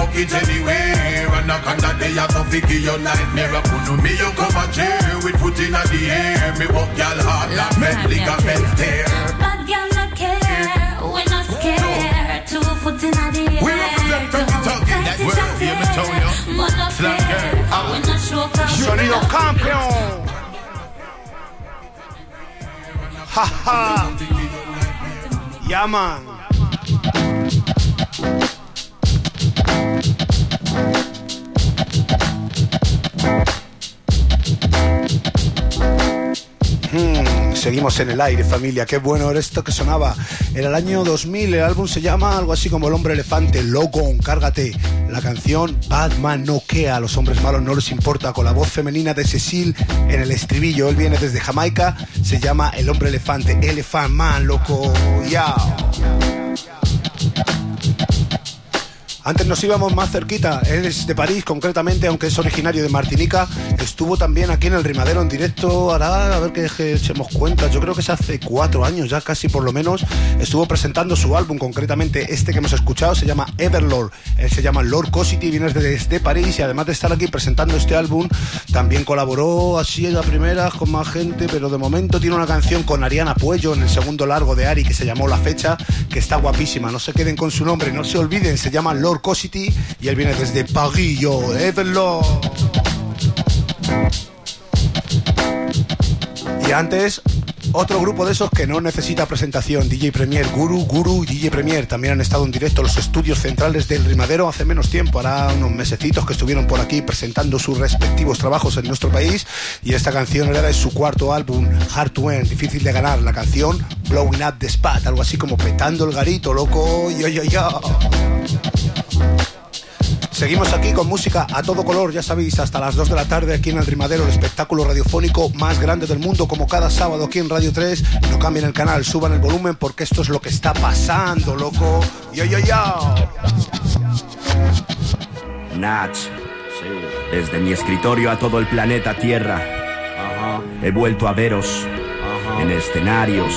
walk it anywhere And knock on that day I come figure your nightmare I put me you come a chair with foot in the air Me walk y'all hard like men ligament tear Bad girl no care when I'm scared. Two foot in the air. We represent Frankie Talking, that word, hear me tell ya. Man no Slang fair. girl, When I stroke, I will Sonido love it. campeón. Jaja. Ya man. Hmm, seguimos en el aire, familia. Qué bueno era esto que sonaba. Era el año 2000. El álbum se llama algo así como El hombre elefante. Loco, cárgate. La canción Batman no quea. A los hombres malos no les importa. Con la voz femenina de Cecil en el estribillo. Él viene desde Jamaica. Se llama El hombre elefante. Elephant Man, loco. Ya. Antes nos íbamos más cerquita, él es de París concretamente, aunque es originario de Martinica, estuvo también aquí en el Rimadero en directo, hará, a ver que echemos cuenta, yo creo que es hace cuatro años ya casi por lo menos, estuvo presentando su álbum, concretamente este que hemos escuchado, se llama Everlord, él se llama Lord Cosity, viene desde París y además de estar aquí presentando este álbum, también colaboró así en la primera con más gente, pero de momento tiene una canción con Ariana Puello en el segundo largo de Ari que se llamó La Fecha, que está guapísima, no se queden con su nombre, no se olviden, se llama Lord Cosity y él viene desde París, yo, Everlord. Y antes, otro grupo de esos que no necesita presentación, DJ Premier, Guru, Guru DJ Premier, también han estado en directo los estudios centrales del Rimadero hace menos tiempo, hará unos mesecitos que estuvieron por aquí presentando sus respectivos trabajos en nuestro país y esta canción era su cuarto álbum, Hard to End, difícil de ganar, la canción Blowing Up the Spot, algo así como petando el garito, loco, yo, yo, yo. Seguimos aquí con música a todo color, ya sabéis, hasta las 2 de la tarde aquí en el Rimadero, el espectáculo radiofónico más grande del mundo, como cada sábado aquí en Radio 3. No cambien el canal, suban el volumen porque esto es lo que está pasando, loco. Yo, yo, yo. Nach. Desde mi escritorio a todo el planeta Tierra. He vuelto a veros en escenarios,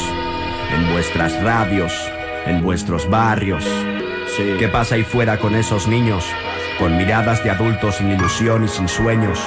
en vuestras radios, en vuestros barrios. ¿Qué pasa ahí fuera con esos niños? Con miradas de adultos sin ilusión y sin sueños.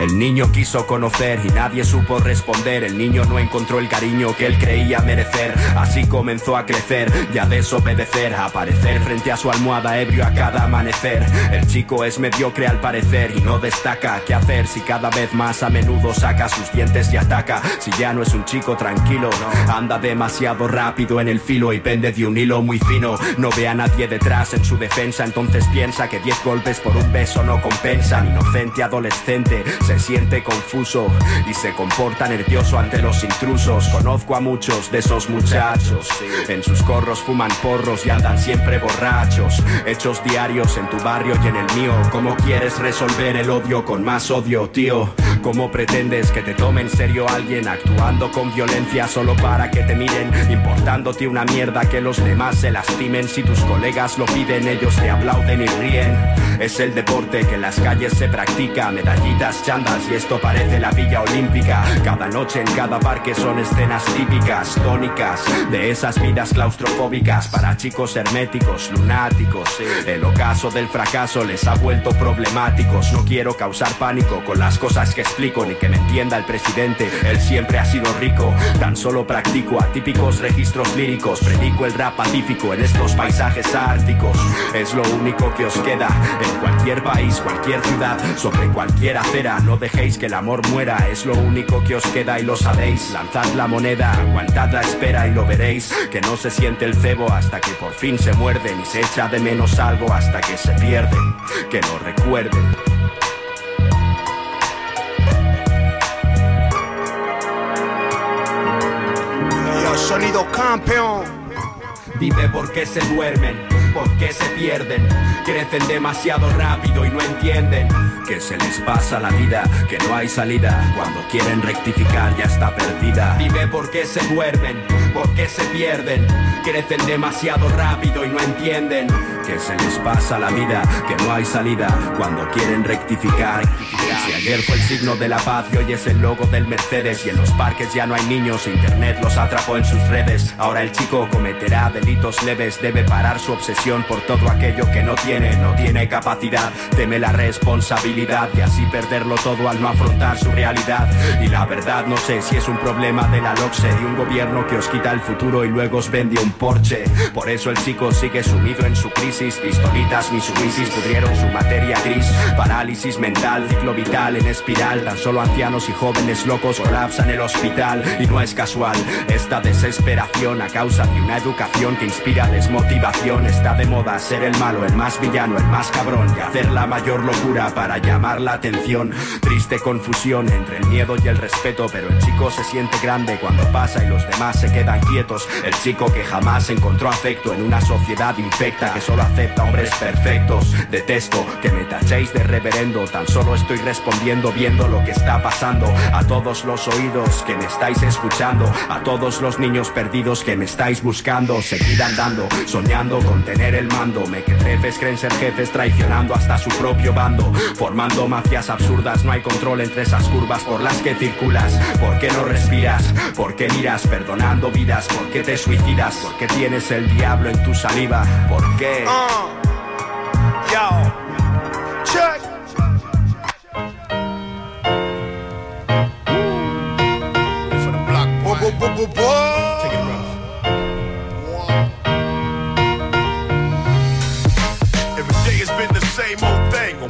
El niño quiso conocer y nadie supo responder. El niño no encontró el cariño que él creía merecer. Así comenzó a crecer y a desobedecer. A aparecer frente a su almohada ebrio a cada amanecer. El chico es mediocre al parecer y no destaca. ¿Qué hacer si cada vez más a menudo saca sus dientes y ataca? Si ya no es un chico tranquilo, anda demasiado rápido en el filo y pende de un hilo muy fino. No ve a nadie detrás en su defensa, entonces piensa que 10 golpes por un beso no compensan. Inocente adolescente se siente confuso y se comporta nervioso ante los intrusos. Conozco a muchos de esos muchachos. En sus corros fuman porros y andan siempre borrachos. Hechos diarios en tu barrio y en el mío. ¿Cómo quieres resolver el odio con más odio, tío? ¿Cómo pretendes que te tome en serio alguien actuando con violencia solo para que te miren? Importándote una mierda que los demás se lastimen. Si tus colegas lo piden, ellos te aplauden y ríen. Es el deporte que en las calles se practica. Medallitas, y esto parece la Villa Olímpica. Cada noche en cada parque son escenas típicas, tónicas, de esas vidas claustrofóbicas para chicos herméticos, lunáticos. El ocaso del fracaso les ha vuelto problemáticos. No quiero causar pánico con las cosas que explico, ni que me entienda el presidente. Él siempre ha sido rico. Tan solo practico atípicos registros líricos. Predico el rap pacífico en estos paisajes árticos. Es lo único que os queda en cualquier país, cualquier ciudad, sobre cualquier acera. No dejéis que el amor muera, es lo único que os queda y lo sabéis. Lanzad la moneda, aguantad la espera y lo veréis. Que no se siente el cebo hasta que por fin se muerden y se echa de menos algo hasta que se pierden. Que lo recuerden. Yo, sonido campeón. Dime por qué se duermen, por qué se pierden, crecen demasiado rápido y no entienden que se les pasa la vida, que no hay salida, cuando quieren rectificar ya está perdida. Dime por qué se duermen, por qué se pierden, crecen demasiado rápido y no entienden que se les pasa la vida, que no hay salida cuando quieren rectificar. Si ayer fue el signo de la paz y hoy es el logo del Mercedes y en los parques ya no hay niños, internet los atrapó en sus redes. Ahora el chico cometerá delitos leves, debe parar su obsesión por todo aquello que no tiene, no tiene capacidad, teme la responsabilidad y así perderlo todo al no afrontar su realidad. Y la verdad no sé si es un problema de la LOXE, de un gobierno que os quita el futuro y luego os vende un Porsche. Por eso el chico sigue sumido en su crisis, pistolitas ni su crisis pudrieron su materia gris, parálisis mental, ciclo vital en espiral, tan solo ancianos y jóvenes locos colapsan el hospital y no es casual esta desesperación a causa de una educación que inspira desmotivación. De moda ser el malo, el más villano, el más cabrón y hacer la mayor locura para llamar la atención. Triste confusión entre el miedo y el respeto, pero el chico se siente grande cuando pasa y los demás se quedan quietos. El chico que jamás encontró afecto en una sociedad infecta que solo acepta hombres perfectos. Detesto que me tachéis de reverendo, tan solo estoy respondiendo viendo lo que está pasando a todos los oídos que me estáis escuchando, a todos los niños perdidos que me estáis buscando. Seguid andando, soñando con tener el mando. Me que jefes creen ser jefes traicionando hasta su propio bando, formando mafias absurdas. No hay control entre esas curvas por las que circulas. ¿Por qué no respiras? ¿Por qué miras perdonando vidas? ¿Por qué te suicidas? ¿Por qué tienes el diablo en tu saliva? ¿Por qué? Yo, check. For the block, boy.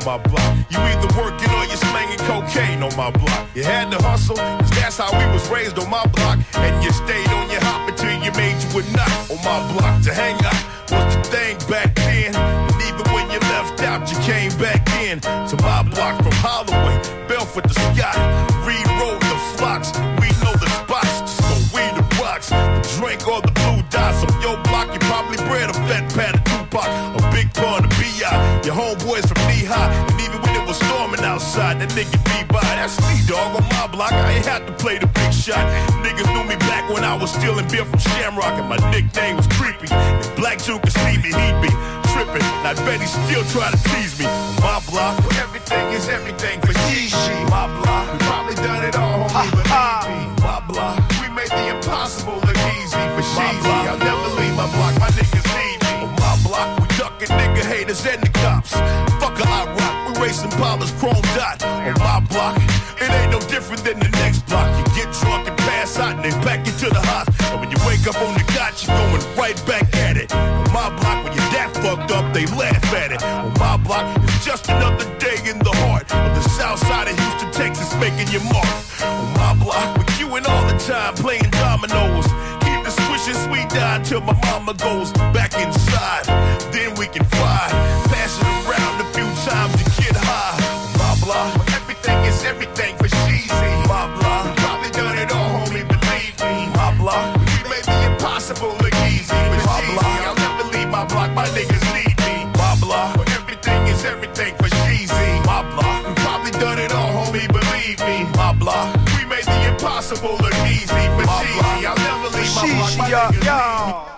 My block. You either working or you're slanging cocaine on my block. You had to hustle, cause that's how we was raised on my block. And you stayed on your hop until you made you a nut on my block. To hang out was the thing back then. And even when you left out, you came back in to my block from Holloway, Belfort to Scott. Rewrote the flocks, we know the spots. Go weed the the drink or the blue dots. On your block, you probably bred a fat pat of Tupac, a big pun of B.I. Your homeboys from that nigga be by. That's me, dog, on my block. I ain't had to play the big shot. Niggas knew me back when I was stealing beer from Shamrock, and my nickname was Creepy. If Black Joe could see me, he'd be tripping. And I bet he still try to tease me. My block, where everything is everything for Yeezy. My block, we probably done it all, homie, me. My block, we made the impossible look easy for Sheezy. I'll never leave my block, my niggas need me. On my block, we ducking nigga haters and the cops. Fuck a I racing bombers, chrome dot. On my block, it ain't no different than the next block. You get drunk and pass out and they back you to the hospital. And when you wake up on the cot, you're going right back at it. On my block, when you're that fucked up, they laugh at it. On my block, it's just another day in the heart of the south side of Houston, Texas, making your mark. On my block, with you and all the time playing dominoes. Keep the swishing sweet die till my mama goes back inside. My niggas need me. Block, where everything is everything for Sheezy. We probably done it all, homie, believe me. My block, we made the impossible look easy. For Sheezy, I'll never leave my block, my niggas need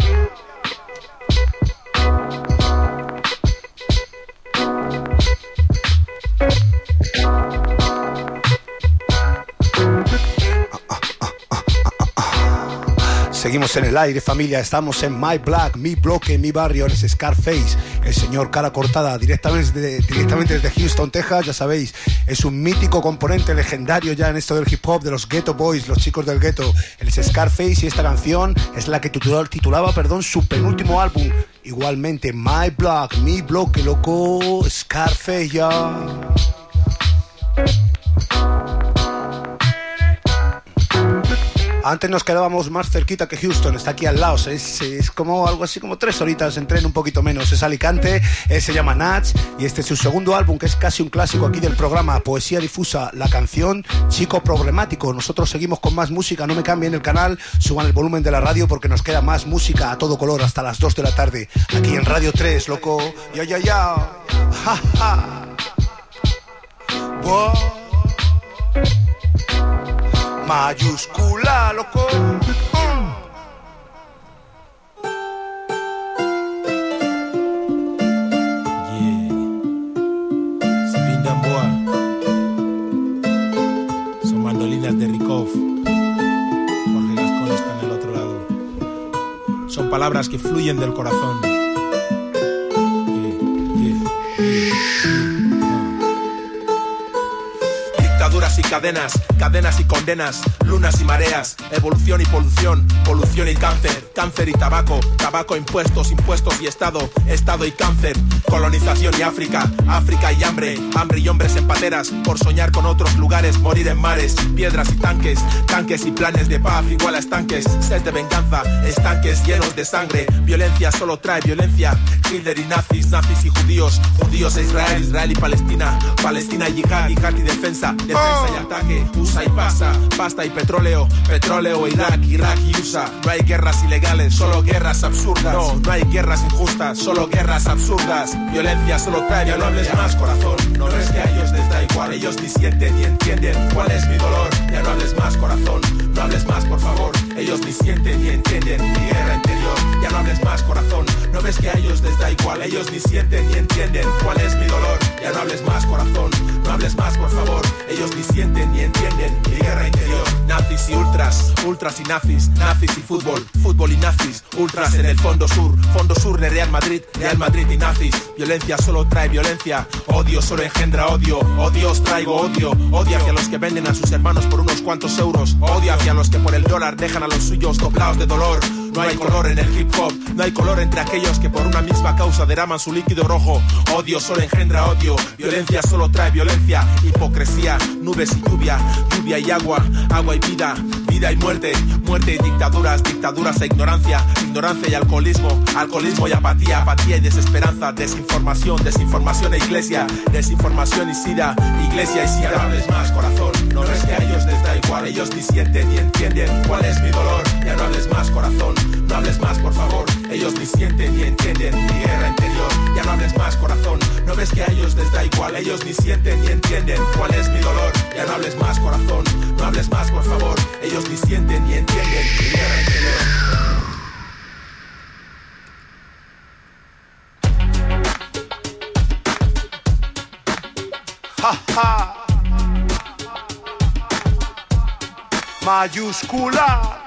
Seguimos en el aire, familia. Estamos en My Black, mi bloque, mi barrio. Es Scarface, el señor cara cortada, directamente directamente desde Houston, Texas. Ya sabéis, es un mítico componente legendario ya en esto del hip hop de los Ghetto Boys, los chicos del ghetto. Él es Scarface y esta canción es la que titulaba, perdón, su penúltimo álbum. Igualmente, My Block, mi bloque, loco. Scarface, ya. Antes nos quedábamos más cerquita que Houston, está aquí al lado, es, es como algo así como tres horitas en tren, un poquito menos. Es Alicante, eh, se llama Nats y este es su segundo álbum que es casi un clásico aquí del programa, Poesía Difusa, la canción Chico Problemático. Nosotros seguimos con más música, no me cambien el canal, suban el volumen de la radio porque nos queda más música a todo color hasta las 2 de la tarde, aquí en Radio 3, loco. Ya, ya, ya. Ja, ja. Wow mayúscula, loco. de Rikov. Jorge Gascón está en el otro lado. Son palabras que fluyen del corazón. Dictaduras y cadenas, cadenas y condenas, lunas y mareas, evolución y polución, polución y cáncer, cáncer y tabaco, tabaco, impuestos, impuestos y Estado, Estado y cáncer, colonización y África, África y hambre, hambre y hombres en pateras, por soñar con otros lugares, morir en mares, piedras y tanques, tanques y planes de paz igual a estanques, sed de venganza, estanques llenos de sangre, violencia solo trae violencia, Hitler y nazis, nazis y judíos, judíos e Israel, Israel y Palestina, Palestina y yihad, yihad y defensa, defensa y ataque, USA y pasa, pasta y petróleo, petróleo, Irak, Irak y USA. No hay guerras ilegales, solo guerras absurdas. No, no hay guerras injustas, solo guerras absurdas. Violencia solo trae, ya no hables más, corazón. No ves que a ellos les da igual, ellos ni sienten ni entienden cuál es mi dolor. Ya no hables más, corazón. No hables más, por favor. Ellos ni sienten ni entienden mi guerra interior. Ya no hables más, corazón. No ves que a ellos les da igual, ellos ni sienten ni entienden cuál es mi dolor. Ya no hables más, corazón. No hables más, por favor. Ellos ni sienten ni entienden mi guerra interior. Nazis y ultras, ultras y nazis, nazis y fútbol, fútbol y nazis, ultras en el fondo sur, fondo sur de Real Madrid, Real Madrid y nazis. Violencia solo trae violencia, odio solo engendra odio, odio os traigo odio, odio hacia los que venden a sus hermanos por unos cuantos euros, odio hacia los que por el dólar dejan a los suyos doblados de dolor. No hay color en el hip hop, no hay color entre aquellos que por una misma causa derraman su líquido rojo. Odio solo engendra odio, violencia solo trae violencia, hipocresía, nubes y lluvia, lluvia y agua, agua y vida, vida y muerte, muerte y dictaduras, dictaduras e ignorancia, ignorancia y alcoholismo, alcoholismo y apatía, apatía y desesperanza, desinformación, desinformación e iglesia, desinformación y sida, iglesia y sida. No hables más, corazón, no ves que a ellos les da igual, ellos ni sienten ni entienden cuál es mi dolor. Ya no hables más, corazón, no hables más, por favor, ellos ni sienten ni entienden mi guerra interior. Ya no hables más, corazón, no ves que a ellos les da igual, ellos ni sienten ni entienden cuál es mi dolor. Ya no hables más, corazón, no hables más, por favor, ellos ni sienten ni entienden mi guerra interior. Mayúscula.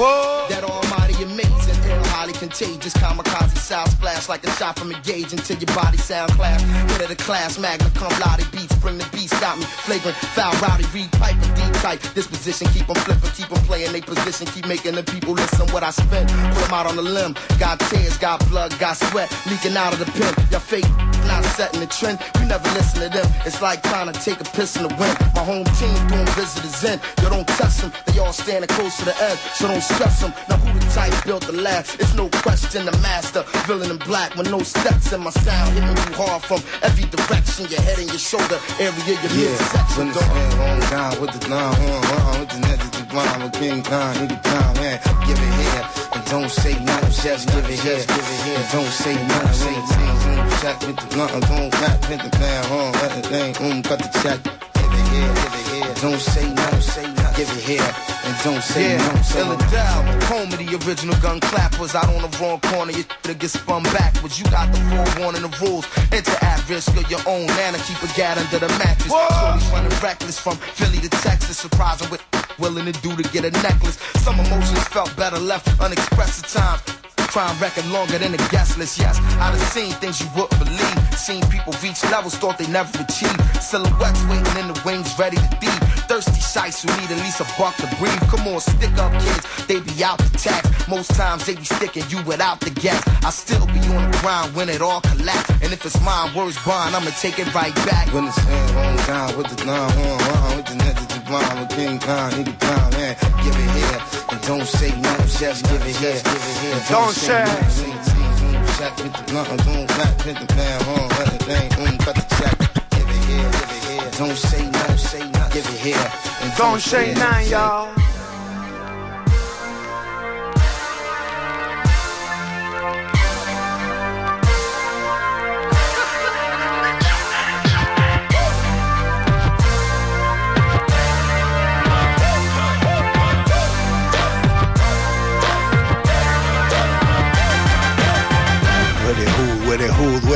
Whoa. That almighty amazing, ill, highly contagious, kamikaze sound splash like a shot from a gauge until your body sound clash. Hit of the class, magna cum laude beats, bring the beats, got me flagrant, foul, rowdy, read pipe, deep tight. Disposition, keep them flipping, keep them playing they position, keep making the people listen what I spent. Put them out on the limb, got tears, got blood, got sweat, leaking out of the pen. Your fake not setting the trend, you never listen to them. It's like trying to take a piss in the wind. My home team doing visitors in, you don't touch them, they all standing close to the edge, so don't stress them. Now who the type built the last? It's no question the master, villain in black with no steps in my sound, hitting you hard from every direction, your head and your shoulder area, your Yeah, midsection. when it's on down with the nine on on with the net the blind with King Khan, nigga down, man. Give it here don't say nothing, just give it here, give it here. Don't say nothing, say nothing. Check with the blunt, don't rap with the plan, huh? Let the thing, um, cut the check. Give it here, give it here. Don't say nothing, say nothing. Give it here and don't say Yeah, nothing, say ill nothing. Home of the original gun clappers. Out on the wrong corner, you to get spun backwards. You got the forewarning, the rules. Enter at risk of your own man and keep a gat under the mattress. Whoa. Shorty's running reckless from Philly to Texas. Surprising with willing to do to get a necklace. Some emotions felt better left unexpressed at times. Crime record longer than a guest list, yes. I done seen things you wouldn't believe. Seen people reach levels thought they never achieved. Silhouettes waiting in the wings, ready to thieve. Thirsty shites who need at least a buck to breathe. Come on, stick up kids, they be out to tax. Most times they be sticking you without the gas. I still be on the grind when it all collapse. And if it's mine, words bond, I'ma take it right back. When it's hand on down with the nine on with the the blind with King Khan, nigga man. Give it here and don't say nothing, just give it here, give it here. Don't say say. nothing, say nothing. Check with the blunt, don't rap with the plan, huh? Let the thing, cut the check. Give it here, give it here. Don't say nothing, say nothing. Give it here and Don't say nothing, y'all.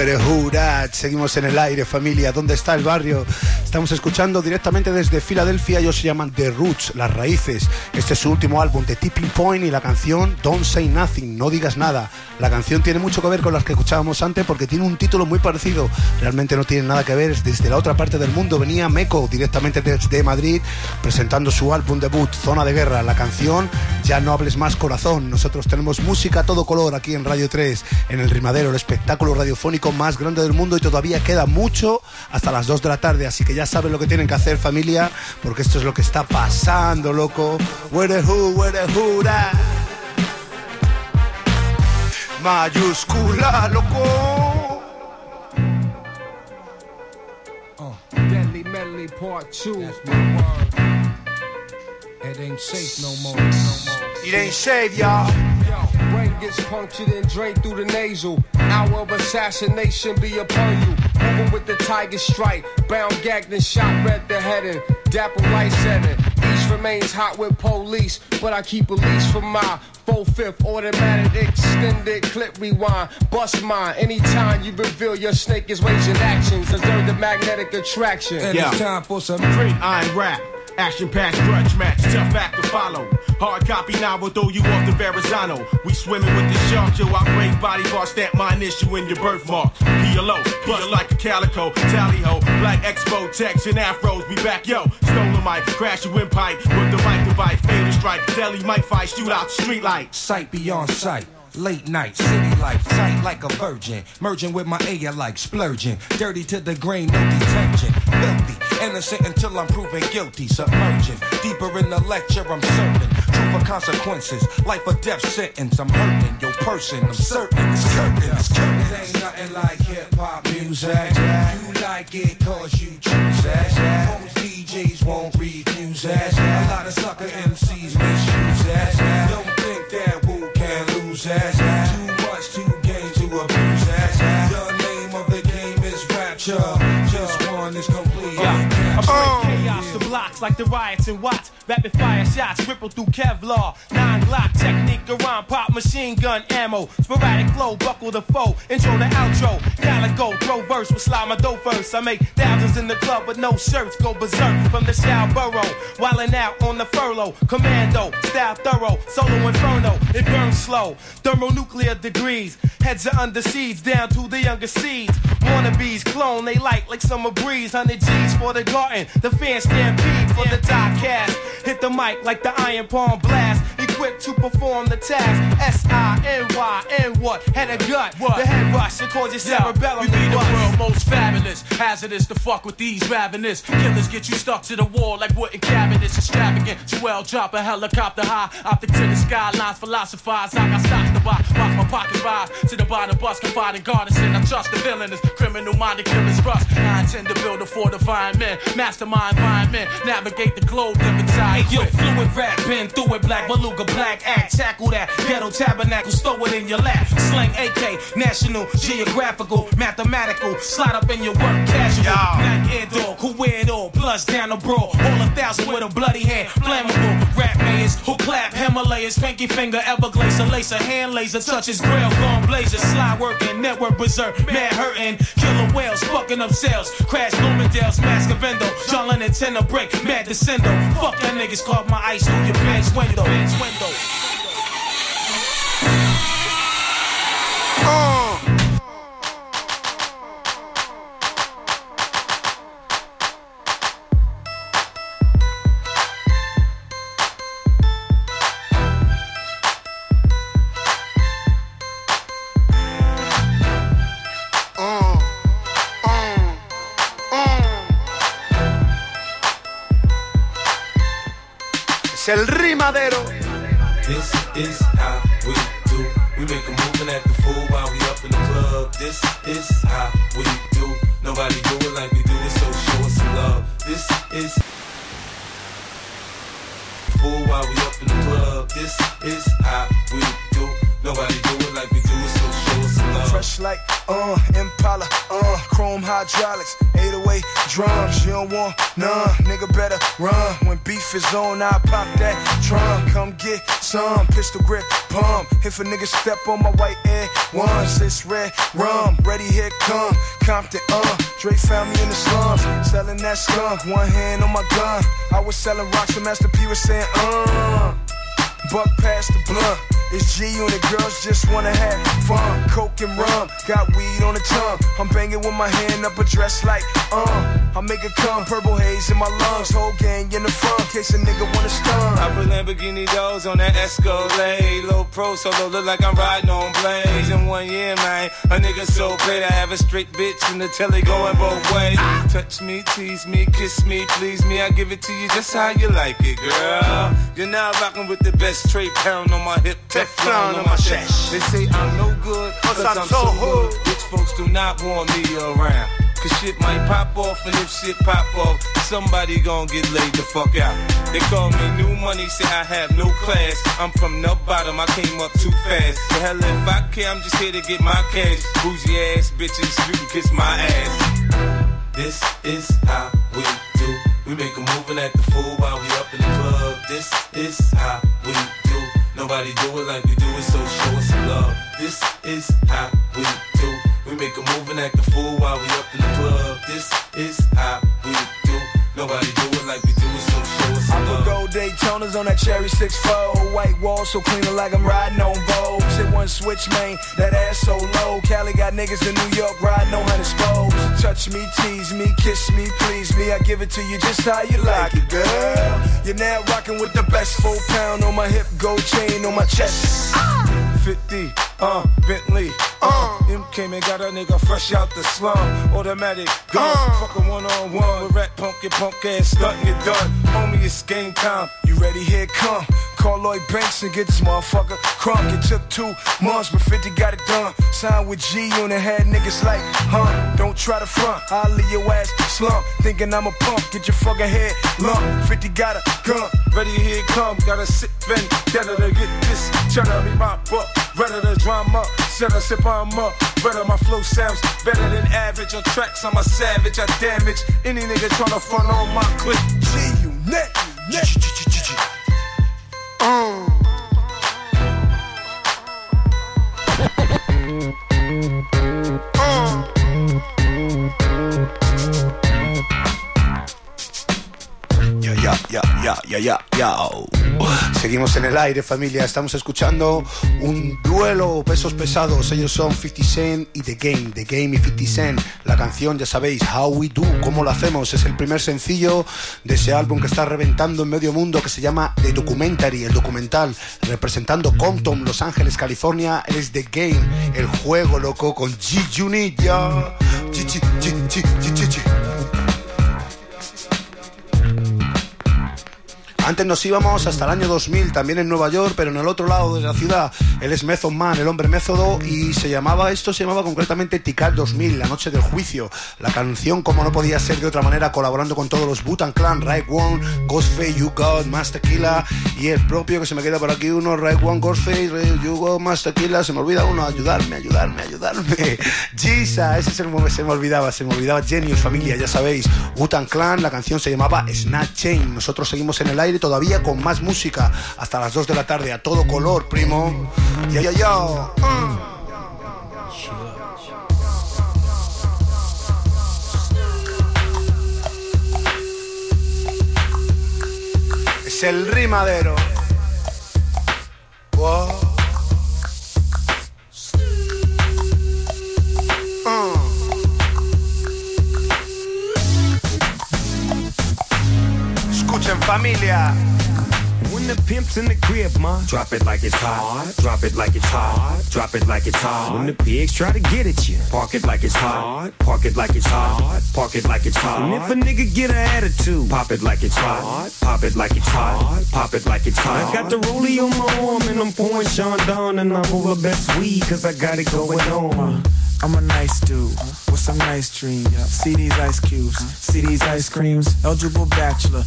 Match. Seguimos en el aire, familia. ¿Dónde está el barrio? Estamos escuchando directamente desde Filadelfia. Ellos se llaman The Roots, las raíces. Este es su último álbum, The Tipping Point, y la canción Don't Say Nothing, no digas nada. La canción tiene mucho que ver con las que escuchábamos antes porque tiene un título muy parecido. Realmente no tiene nada que ver. Es Desde la otra parte del mundo venía Meco directamente desde Madrid presentando su álbum debut, Zona de Guerra. La canción Ya no hables más corazón. Nosotros tenemos música a todo color aquí en Radio 3, en el Rimadero, el espectáculo radiofónico más grande del mundo y todavía queda mucho hasta las 2 de la tarde. Así que ya saben lo que tienen que hacer familia porque esto es lo que está pasando, loco. Where the who, where the who, da. Mayúscula, loco. Deadly Medley Part 2. It ain't safe no more. It ain't safe, y'all. Yo, gets punctured and drained through the nasal. Hour of assassination be upon you. Moving with the tiger strike, Bound, gagged, and shot red the heading. Dapper light setting. East remains hot with police, but I keep a leash for my full fifth automatic extended clip rewind. Bust mine anytime you reveal your snake is raging actions. Observe the magnetic attraction. And it's time for some great iron rap. Action packed grudge match, tough act to follow. Hard copy now will throw you off the Verrazano. We swimming with the shark, yo. I break body bar, stamp my initial in your birthmark. PLO, bust like a calico, tally ho. Black expo, text and afros, we back, yo. Stolen mic, crash your windpipe with the mic device. Fatal strike, deli mic fight, shoot out the street light. Sight beyond sight. Late night, city life, tight like a virgin. Merging with my A, I like splurging. Dirty to the grain, no detergent. Filthy, innocent until I'm proven guilty. Submerging, deeper in the lecture, I'm serving. Truth for consequences, life or death sentence. I'm hurting your person, I'm certain it's curtain. It's curtain. It ain't nothing like hip hop music. You like it cause you choose it. Most DJs won't refuse it. A lot of sucker MCs lose. Too much to gain to abuse it. The name of the game is rapture. Just one is complete. I bring chaos blocks like the riots in Watts. Rapid fire shots ripple through Kevlar. Nine Glock technique around pop machine gun ammo. Sporadic flow, buckle the foe. Intro to outro. Calico, throw verse with slide my dough first. I make thousands in the club with no shirts. Go berserk from the South Borough. Wildin' out on the furlough. Commando, style thorough. Solo inferno, it burns slow. Thermonuclear degrees. Heads are under siege down to the younger seeds. Wannabes clone, they light like summer breeze. 100 G's for the garden. The fan stampede for the top cast. Hit the mic like the iron palm blast. Equipped to perform the task. S I N Y N what? Head and gut. What? The head rush. It cause your cerebellum We be the world most fabulous. Hazardous to fuck with these ravenous. Killers get you stuck to the wall like wooden cabinets. Extravagant. Jewel drop a helicopter high. Optic to the skylines. Philosophize. I got stocks to buy. Watch my pockets rise. To the bottom bus. Confide in Garrison. I trust the villainous. Criminal minded killers rust. I intend to build a fortifying man. Mastermind environment. Navigate the globe. Never tie. Hey, yo, fluid rap, been through it, black beluga, black act, tackle that, ghetto tabernacle, stow it in your lap, slang AK, national, geographical, mathematical, slide up in your work casual, black air dog, who wear it all, plus down the brawl, all a thousand with a bloody hand, flammable, rap mayors, who clap, Himalayas, pinky finger, Everglades, a laser, hand laser, touches grill, gone blazer, slide working, network berserk, mad hurting, killer whales, fucking up sales, crash Bloomingdale's, mask of endo, John Lennon, tender break, mad descendo, fuck that niggas caught my ice through your bench window, bench window. Uh. Es el rimadero. This is how we do. We make a move and act the fool while we up in the club. This is how we do. Nobody do it like we do it, so show us some love. This is fool while we up in the club. This is how we do. Nobody do it like we Fresh like, uh, Impala, uh, chrome hydraulics, 808 drums, you don't want none. Nigga better run. When beef is on, I pop that trunk. Come get some pistol grip pump. If a nigga step on my white air once, it's red rum. Ready, here come Compton, uh. Dre found me in the slums, selling that skunk. One hand on my gun. I was selling rocks, and Master P was saying, uh. Buck past the blunt. It's G unit, girls just wanna have fun. Coke and rum, got weed on the tongue. I'm banging with my hand up a dress like, uh. I make it come, purple haze in my lungs. Whole gang in the front, case a nigga wanna stun. I put Lamborghini doors on that Escalade. Low pro solo, look like I'm riding on blades. In one year, man, a nigga so great. I have a straight bitch in the telly going both ways. Touch me, tease me, kiss me, please me. I give it to you just how you like it, girl. You're now rocking with the best pound on my hip, Teflon on my chest. They say I'm no good, cause I'm so hood. Rich folks do not want me around. Cause shit might pop off, and if shit pop off, somebody gon' get laid the fuck out. They call me new money, say I have no class. I'm from the bottom, I came up too fast. The hell if I care, I'm just here to get my cash. Bougie ass bitches, you can kiss my ass. This is how we do. We make a move and act the fool while we up in the. This is how we do. Nobody do it like we do it, so show us some love. This is how we do. We make a move and act the fool while we up in the club. This is how we do. Nobody do it like we do I put gold Daytonas on that cherry 6-4 White wall so clean like I'm riding on Vogue. Hit one switch, man, that ass so low. Cali got niggas in New York riding on hundred spokes. Touch me, tease me, kiss me, please me. I give it to you just how you like it, girl. You're now rocking with the best. Four pound on my hip, gold chain on my chest ah! 50, uh, Bentley, uh, M came and got a nigga fresh out the slum. Automatic gun, fuck a one on one with rat punk, your punk ass stunting it done. Homie, it's game time. You ready? Here come. Call Lloyd Banks and get this motherfucker crunk. It took two months, but 50 got it done. Signed with G Unit, had niggas like, huh? Don't try to front, I'll leave your ass slump. Thinking I'm a punk, get your fucking head lump. 50 got a gun. Ready, here it come. Got a sick vendetta to get this. Tryna be my buck. Ready to drama. Set a sip, I'm up. Better my flow sounds better than average. On tracks, I'm a savage. I damage any nigga tryna front on my clip. G Unit, Mm. Mm. Ya, ya, ya, ya, ya, ya. Seguimos en el aire, familia. Estamos escuchando un duelo pesos pesados. Ellos son 50 Cent y The Game. The Game y 50 Cent. La canción, ya sabéis, How We Do, cómo lo hacemos. Es el primer sencillo de ese álbum que está reventando en medio mundo que se llama The Documentary, el documental, representando Compton, Los Ángeles, California. Es The Game, el juego loco con G Antes nos íbamos hasta el año 2000, también en Nueva York, pero en el otro lado de la ciudad. Él es Method Man, el hombre método, y se llamaba, esto se llamaba concretamente Tikal 2000, la noche del juicio. La canción, como no podía ser de otra manera, colaborando con todos los Butan Clan, Right One, Ghostface, You Got, Master Tequila, y el propio que se me queda por aquí uno, Right One, Ghostface, You Got, Master Tequila, se me olvida uno, ayudarme, ayudarme, ayudarme. (laughs) Gisa, ese se me, se me olvidaba, se me olvidaba Genius, familia, ya sabéis. Butan Clan, la canción se llamaba Snatch Chain. Nosotros seguimos en el aire todavía con más música hasta las 2 de la tarde a todo color, primo. Ya, ya, ya. Es el rimadero. Wow. Escuchen familia. When the pimp's in the crib, ma, drop it like it's hot. Drop it like it's hot. Drop it like it's hot. When the pigs try to get at you, park it like it's hot. Park it like it's hot. Park it like it's hot. And if a nigga get an attitude, pop it like it's hot. Pop it like it's hot. Pop it like it's hot. I got the rollie on my arm and I'm pouring Sean Don and I'm over best weed cause I got it going on. I'm a nice dude with some nice dreams. See these ice cubes, see these ice creams. Eligible bachelor,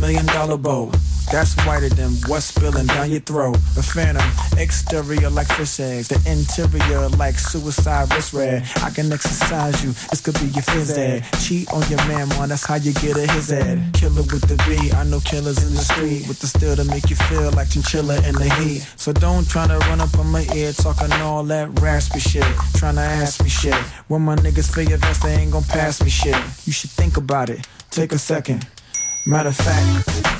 million dollar bow. That's whiter than what's spilling down your throat. A phantom, exterior like fish eggs, the interior like suicide wrist red. I can exercise you, this could be your phys ed. Cheat on your man, man, that's how you get a his head. Killer with the B, I know killers in the street with the steel to make you feel like chinchilla in the heat. So don't try to run up on my ear talking all that raspy shit. Trying to ask me shit. When my niggas feel your vest, they ain't gon' pass me shit. You should think about it. Take a second. Matter of fact,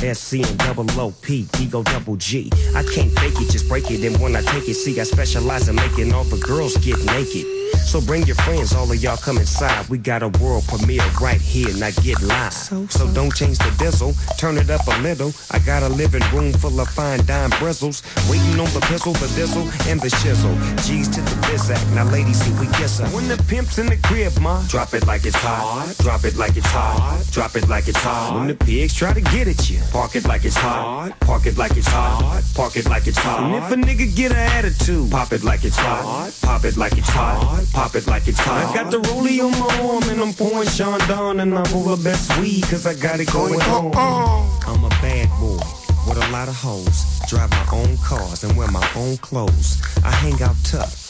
SC and double OP, Ego double G. I can't fake it, just break it. And when I take it, see, I specialize in making all the girls get naked. So bring your friends, all of y'all come inside. We got a world premiere right here, now get live. So, don't change the diesel, turn it up a little. I got a living room full of fine dime bristles. Waiting on the pistol, the diesel, and the shizzle. G's to the biz act, now ladies, see we kiss her. When the pimp's in the crib, ma, drop it like it's hot. Drop it like it's hot. Drop it like it's hot. When the pigs try to get at you, park it like it's hot. Park it like it's hot. Park it like it's hot. And if a nigga get an attitude, pop it like it's hot. Pop it like it's hot. Pop it like it's hot. I got the rollie on my arm and I'm pouring Sean down and I'm over best weed cause I got it going oh, oh, on. Oh. I'm a bad boy with a lot of hoes. Drive my own cars and wear my own clothes. I hang out tough.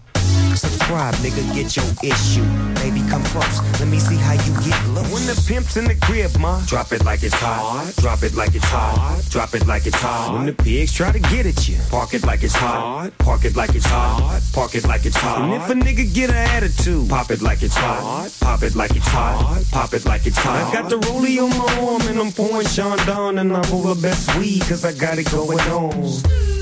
Subscribe, nigga, get your issue. Baby, come close. Let me see how you get low. When the pimp's in the crib, ma, drop it like it's hot. Drop it like it's hot. Drop it like it's hot. When the pigs try to get at you, park it like it's hot. Park it like it's hot. Park it like it's hot. And if a nigga get an attitude, pop it like it's hot. Pop it like it's hot. Pop it like it's hot. I got the rollie on my arm and I'm pouring Sean down and I'm over best weed cause I got it going on.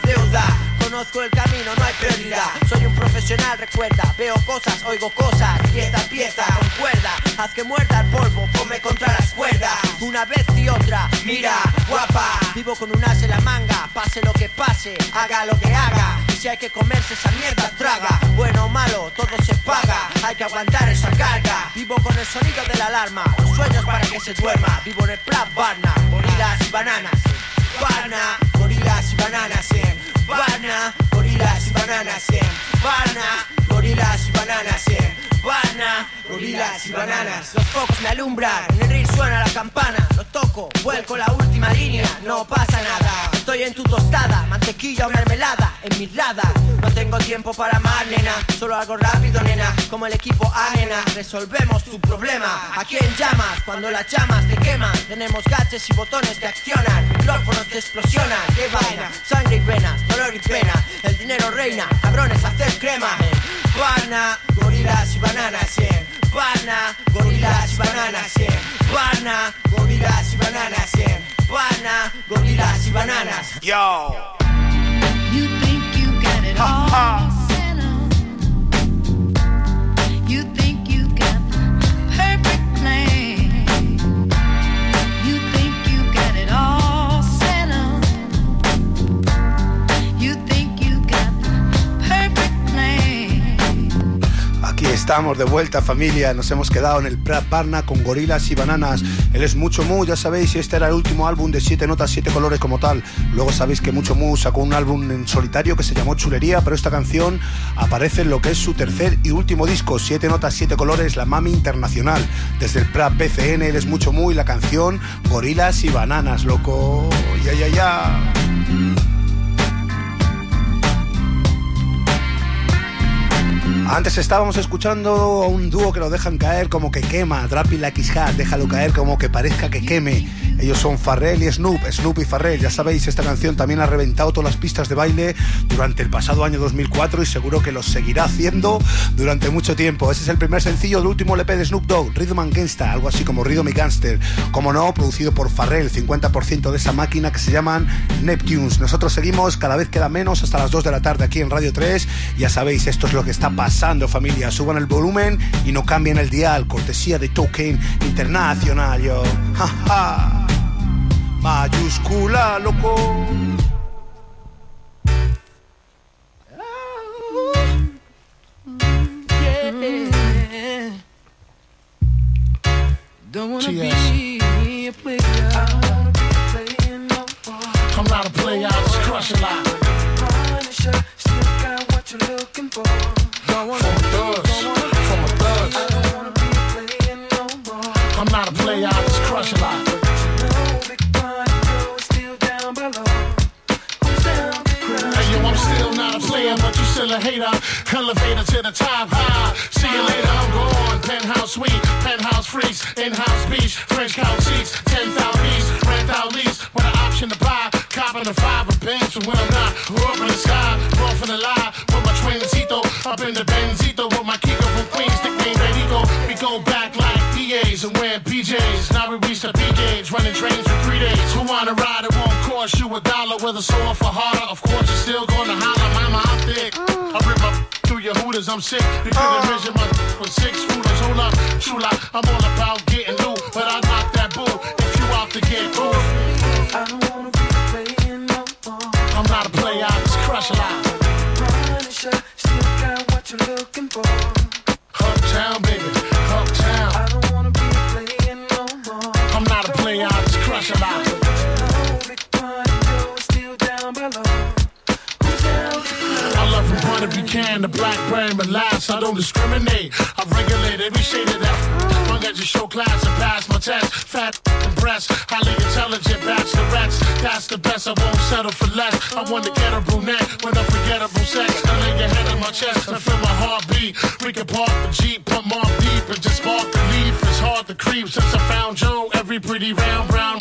Deuda. Conozco el camino, no hay pérdida. Soy un profesional, recuerda. Veo cosas, oigo cosas. Pieza pieza, concuerda. Haz que muerda el polvo, come contra las cuerdas. Una vez y otra, mira, guapa. Vivo con un as en la manga. Pase lo que pase, haga lo que haga. Y si hay que comerse esa mierda, traga. Bueno o malo, todo se paga. Hay que aguantar esa carga. Vivo con el sonido de la alarma. Los sueños para que se duerma. Vivo en el plan Barna. Gorilas y bananas. Barna, gorilas y bananas en Barna, gorilas y bananas en Barna, gorilas y bananas en Barna, gorilas y bananas. Los focos me alumbran, en el ring suena la campana. Lo toco, vuelco la última línea, no pasa nada. Estoy en tu tostada, mantequilla o mermelada, en mi radar. No tengo tiempo para más, nena. Solo algo rápido, nena. Como el equipo A. Resolvemos tu problema. ¿A quién llamas? Cuando las llamas te queman. Tenemos gadgets y botones que accionan. Micrófonos que explosionan. ¡Qué vaina! Sangre y pena, dolor y pena. El dinero reina. Cabrones, hacer crema. Pana, gorilas y bananas, yeah. Pana, gorilas y bananas, yeah. Pana, gorilas y bananas, yeah. Pana, gorilas y bananas. Yo. You think you got it all estamos de vuelta familia, nos hemos quedado en el Prat Parna con gorilas y bananas. Él es Mucho Mu, ya sabéis, y este era el último álbum de siete notas, siete colores como tal. Luego sabéis que Mucho Mu sacó un álbum en solitario que se llamó Chulería, pero esta canción aparece en lo que es su tercer y último disco, siete notas, siete colores, la Mami Internacional. Desde el Prat PCN, él es Mucho Mu y la canción Gorilas y Bananas, loco. Ya, ya, ya. Antes estábamos escuchando a un dúo que lo dejan caer como que quema, Like His Hat, déjalo caer como que parezca que queme. Ellos son Farrell y Snoop, Snoop y Farrell, ya sabéis, esta canción también ha reventado todas las pistas de baile durante el pasado año 2004 y seguro que lo seguirá haciendo durante mucho tiempo. Ese es el primer sencillo del último LP de Snoop Dogg, Rhythm and Gangsta, algo así como Rhythm y Gangster. Como no, producido por Farrell, 50% de esa máquina que se llaman Neptunes. Nosotros seguimos, cada vez queda menos, hasta las 2 de la tarde aquí en Radio 3. Ya sabéis, esto es lo que está pasando, familia. Suban el volumen y no cambien el dial, cortesía de Token Internacional, yo. Ja, ja. Mayúscula, loco. Yeah. Don't wanna be a player. I'm not a player, I just crush a lot. Still got what you're looking for. From a thug, from a thug. I'm not a player, I just crush a but you still a hater. To the top, high. See you later, I'm. Penthouse suite, penthouse freaks, in-house beach, French couch seats, 10,000 east, rent out lease, with an option to buy. Copping five when I'm not, up in the sky, off in the lie, my twincito, up in the Benzito, with my Kiko from Queens, nickname Benito. We go back like PAs and wearing PJs. Now we reach the P gauge, running trains for three days. Who wanna ride? It won't cost you a dollar, whether sore for harder. Of course, you're still gonna holler, mama, I'm thick. I rip up through your hooters, I'm sick. You couldn't ah. measure my with six rulers. Hold up, true I'm all about getting loot, but I knock that bull if you out to get cool. Buchanan to Blackburn, but last I don't discriminate. I regulate every shade of that. Long as you show class and pass my test. Fat and breast, highly intelligent bachelorettes. That's the best, I won't settle for less. I want to get a brunette with unforgettable sex. I lay your head on my chest and feel my heartbeat. We can park the Jeep, put more deep and just spark the leaf. It's hard to creep since I found Joe. Every pretty round brown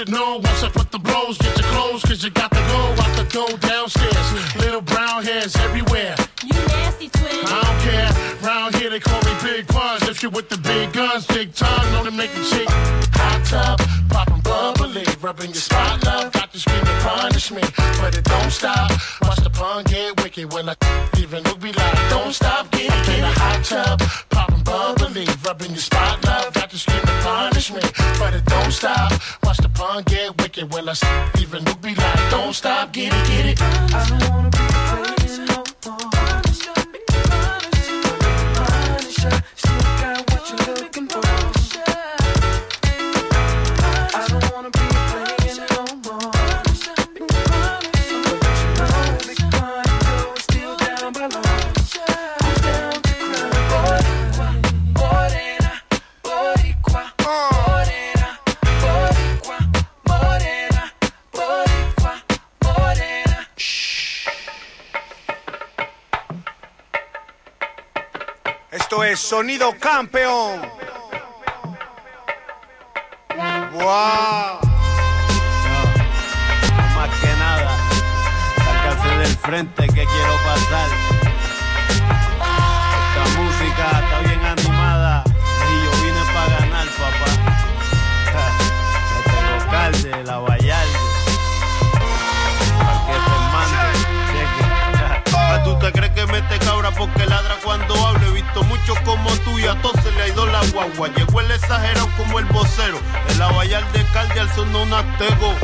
You know once I put the blows, get your clothes, cause you got to go out the door downstairs. Little brown hairs everywhere. You nasty twin. I don't care. Round here they call me Big Buns. If you with the big guns, big tongue, know to make the chick hot tub, popping bubbly, rubbing your spot love. Got you screaming punish me, but it don't stop. Watch the pun get wicked when I even look be like, don't stop, get it (laughs) in a hot tub, popping bubbly, rubbing your spot love. Got you but it don't stop. Watch the pun get wicked when I even look be like, don't stop, get it, get it. I wanna Sonido Campeón. ¡Wow! Más que nada, sacarse del frente que quiero pasar. Esta música está bien animada y yo vine para ganar, papá. (laughs) Este Localde, la Vallarde, de calde al sonó un atego.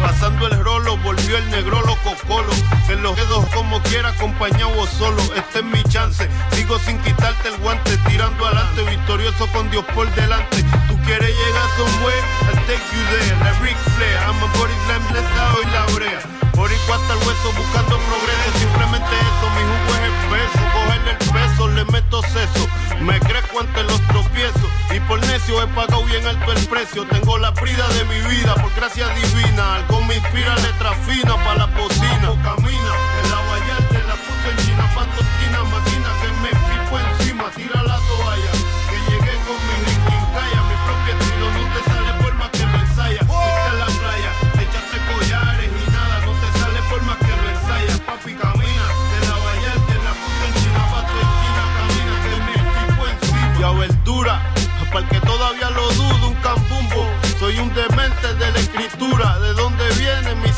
Pasando el rolo, volvió el negro loco colo. En los dedos como quiera, acompañado o solo. Este es mi chance. Sigo sin quitarte el guante, tirando adelante, victorioso con Dios por delante. Tú quieres llegar somewhere, I'll take you there. La Ric Flair, I'm a body slam, la brea. Boricua hasta el hueso buscando progreso, simplemente eso, mi jugo es espeso, cogerle el peso, le meto seso, me crezco ante los tropiezos. Y por necio he pagado bien alto el precio, tengo la brida de mi vida por gracia divina, algo me inspira letra fina para la bocina, camina, en la Vallarta la puse en China, esquina, máquina que me fico encima, tira lo dudo, un cambumbo, soy un demente de la escritura, de dónde viene mi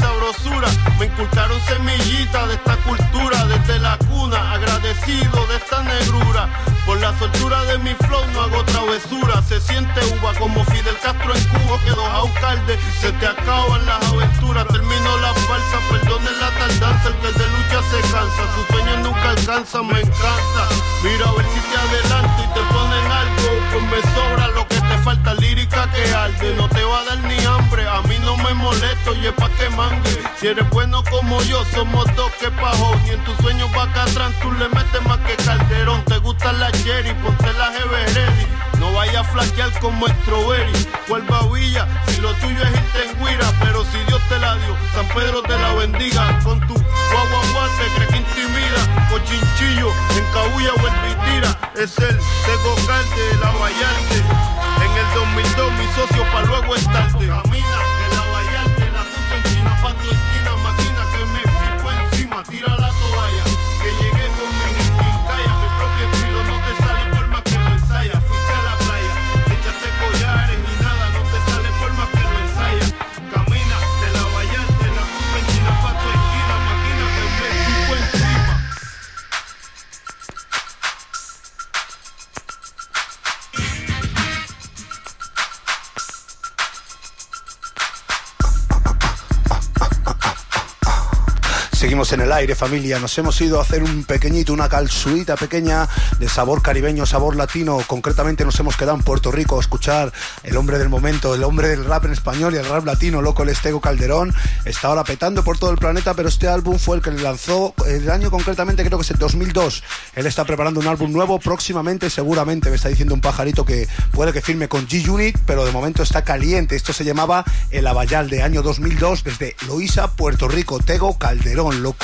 me inculcaron semillitas de esta cultura, desde la cuna, agradecido de esta negrura, por la soltura de mi flow no hago travesura, se siente uva como Fidel Castro en Cuba, que dos alcaldes, se te acaban las aventuras, termino la falsa, perdone la tardanza, el que de lucha se cansa, sus sueños nunca alcanzan, me encanta, mira a ver si te adelanto y te ponen algo, pues me sobra lo que te falta, lírica que arde, no te va a dar ni hambre, a mí no me molesto y es pa' que mangue, si eres bueno como yo, somos dos que pajón, y en tus sueños va atrás tú le metes más que calderón, te gusta la cherry, ponte la GB ready, no vaya a flaquear como strawberry, cual babilla, si lo tuyo es irte en guira, pero si Dios te la dio, San Pedro te la bendiga, con tu guagua guagua te crees que intimida, cochinchillo, en cabulla o en vitira, es el Carte, la Vallarte, en el 2002 mi socio pa' luego es tarde, camina, Brooklyn. En el aire, familia. Nos hemos ido a hacer un pequeñito, una calzuita pequeña de sabor caribeño, sabor latino. Concretamente nos hemos quedado en Puerto Rico a escuchar el hombre del momento, el hombre del rap en español y el rap latino, loco, el Estego Calderón. Está ahora petando por todo el planeta, pero este álbum fue el que le lanzó el año concretamente, creo que es el 2002. Él está preparando un álbum nuevo próximamente, seguramente. Me está diciendo un pajarito que puede que firme con G-Unit, pero de momento está caliente. Esto se llamaba El Abayal de año 2002 desde Loíza, Puerto Rico. Tego Calderón, loco.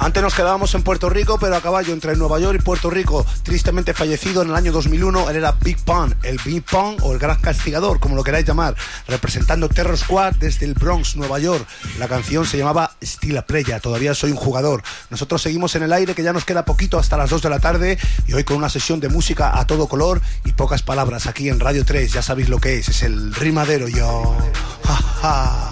Antes nos quedábamos en Puerto Rico, pero a caballo entre Nueva York y Puerto Rico, tristemente fallecido en el año 2001, él era Big Pun, el Big Pun o el Gran Castigador, como lo queráis llamar, representando Terror Squad desde el Bronx, Nueva York. La canción se llamaba Stila Playa, todavía soy un jugador. Nosotros seguimos en el aire, que ya nos queda poquito hasta las 2 de la tarde, y hoy con una sesión de música a todo color y pocas palabras aquí en Radio 3, ya sabéis lo que es, es el rimadero, yo. Ja, ja.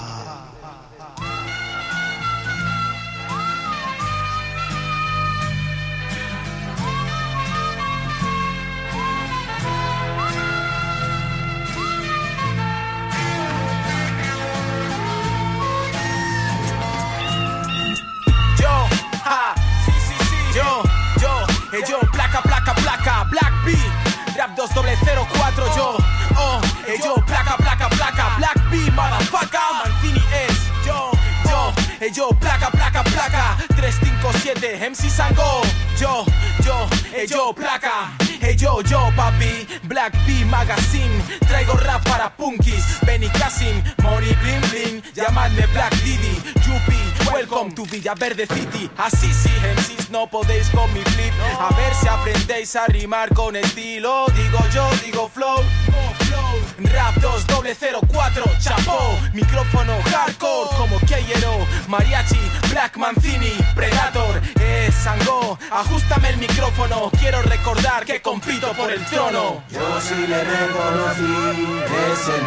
2, doble 0, 4, yo, oh, eh, yo, placa, placa, placa, Black B, motherfucker, Mancini es, yo, yo, eh, yo, placa, placa, placa, 357, MC Sango, yo, yo, eh, yo, placa. Hey yo, yo, papi, Black B Magazine Traigo rap para punkis, Benny Cassim, Money Bling Bling Llamadme Black Yuppie welcome to Villaverde City. Así sí, MCs no podéis con mi flip. A ver si aprendéis a rimar con estilo. Digo yo, digo flow. Rap 2 doble 04 chapó Micrófono hardcore como Keyero Mariachi, Black Mancini, Predator Es Sango, ajustame el micrófono Quiero recordar que compito por el trono Yo sí le reconocí, es el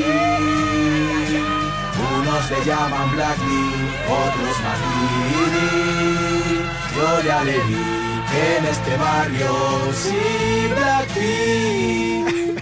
mariachi. Unos le llaman Black Lee, otros Martini. Yo ya le vi en este barrio sí Black.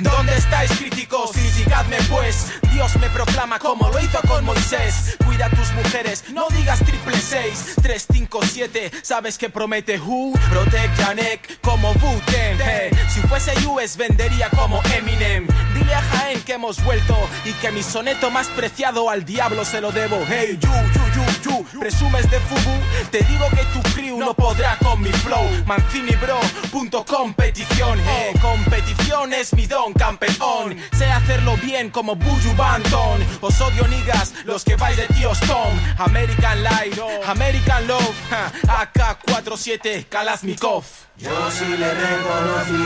¿Dónde estáis críticos? Criticadme pues. Dios me proclama como lo hizo con Moisés. Cuida a tus mujeres, no digas triple seis. 357, ¿sabes que promete Who? Protect Janek como Wu-Tang hey, Si fuese US vendería como Eminem. Dile a Jaén que hemos vuelto Y que mi soneto más preciado al diablo se lo debo. Hey you, you, you, you Presumes de Fubu. Te digo que tu crew no podrá con mi flow. Mancini bro, punto competición. Hey, Competición es mi campeón Sé hacerlo bien como Buju Banton Os odio niggas, los que vais de tíos Tom American Light, American Love ja, AK-47 Kalashnikov Yo sí le reconocí,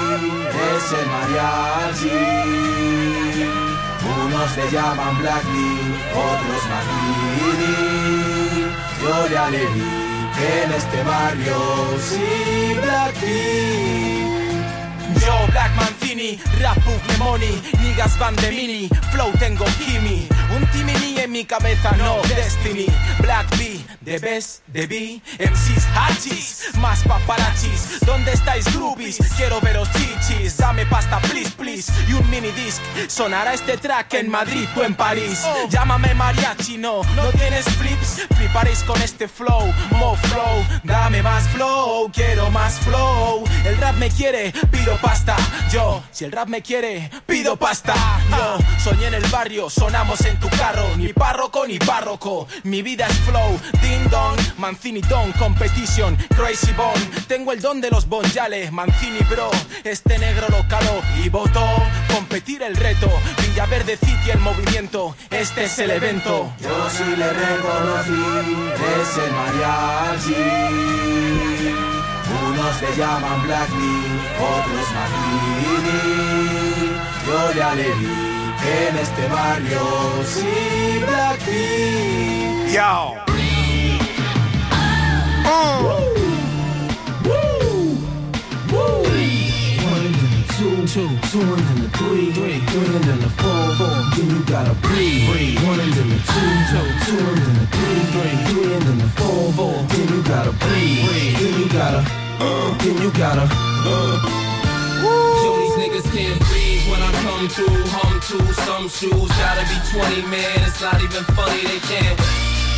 es el mariachi. Unos le llaman Black Lee, otros Martini. Yo ya le vi que en este barrio sí Black Lee. Yo, Black Mancini, rap Money, niggas van de mini, flow tengo Kimi, un timini en mi cabeza, no Destiny, Black B, the best, the B, MCs hachis, más paparachis, ¿dónde estáis groupies? Quiero veros chichis, dame pasta please please, y un mini disc, sonará este track en Madrid o en París, llámame mariachi, no, no tienes flips, fliparéis con este flow, more flow, dame más flow, quiero más flow, el rap me quiere, pido pasta. Yo, si el rap me quiere, pido pasta. Yo, soñé en el barrio, sonamos en tu carro. Ni párroco ni párroco. Mi vida es flow, ding dong, Mancini don, competition, crazy bone. Tengo el don de los bonjales, Mancini bro. Este negro lo caló y votó. Competir el reto, Villaverde City el movimiento. Este es el evento. Yo sí le reconocí, es el mariachi. Unos le llaman Black Lee, otros Martini. Yo ya le vi en este barrio sí Black Lee. Yo. Two, two, two and then the three, three, three and then the four, four. Then you gotta breathe, breathe. One and then the two, two, two and then the three, three, three and then the four, four. Then you gotta breathe, breathe. Then you gotta, uh, then you gotta, These niggas can't breathe when I come through. Hum to some shoes, gotta be 20 man. It's not even funny, they can't.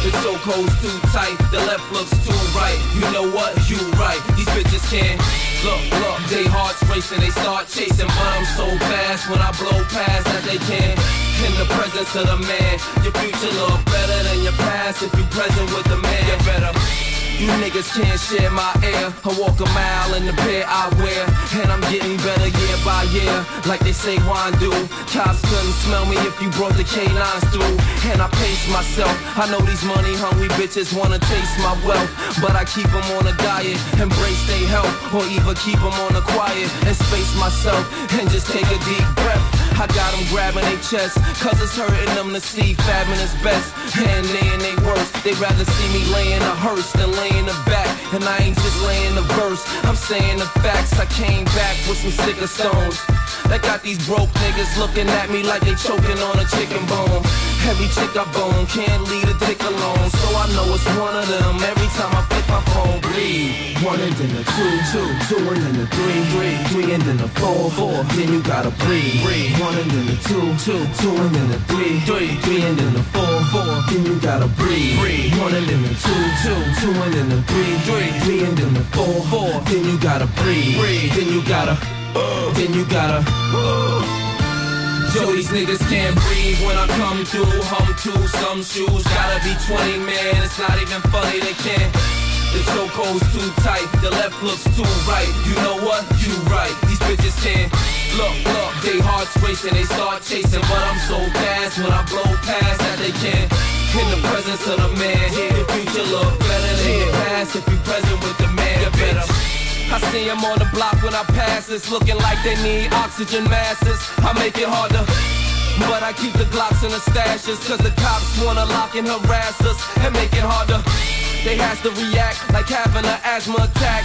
The chokehold's too tight, the left looks too right. You know what? You right. These bitches can't. Look, look, they hearts racing, they start chasing, but I'm so fast when I blow past that they can't. In the presence of the man, your future look better than your past if you present with the man. You better. You niggas can't share my air. I walk a mile in the pair I wear. And I'm getting better year by year. Like they say Juan do. Cops couldn't smell me if you brought the canines through. And I pace myself. I know these money hungry bitches wanna taste my wealth. But I keep them on a diet. Embrace their health. Or even keep them on the quiet. And space myself. And just take a deep breath. I got them grabbing their chest, cause it's hurting them to see fabbing is best. And they and they worst, they rather see me laying a hearse than laying a back. And I ain't just laying the verse, I'm saying the facts. I came back with some sicker stones. That got these broke niggas looking at me like they choking on a chicken bone. Every chick I bone can't leave a dick alone. So I know it's one of them every time I flip my phone. Breathe. One and then the two, two, two and then the three, three, three and then the four, four. Then you gotta breathe. Breathe. One and then the two, two, two and then the three, three, three and then the four, four. Then you gotta breathe. Breathe. One and then the two, two, two and then the three, three, three and then the four, four. Then you gotta breathe. Breathe. Then you gotta, uh, (gasps) then you gotta. (gasps) Yo, these niggas can't breathe when I come through. Hum to some shoes, gotta be 20 man. It's not even funny, they can't. The chokehold's too tight, the left looks too right. You know what? You right. These bitches can't. Look, look, they hearts racing, they start chasing, but I'm so fast when I blow past that they can't. In the presence of the man, the future look better than the past if you present with the. I see 'em on the block when I pass, it's looking like they need oxygen masses. I make it harder. But I keep the Glocks in the stashes Cause the cops wanna lock and harass us And make it harder They has to react like having an asthma attack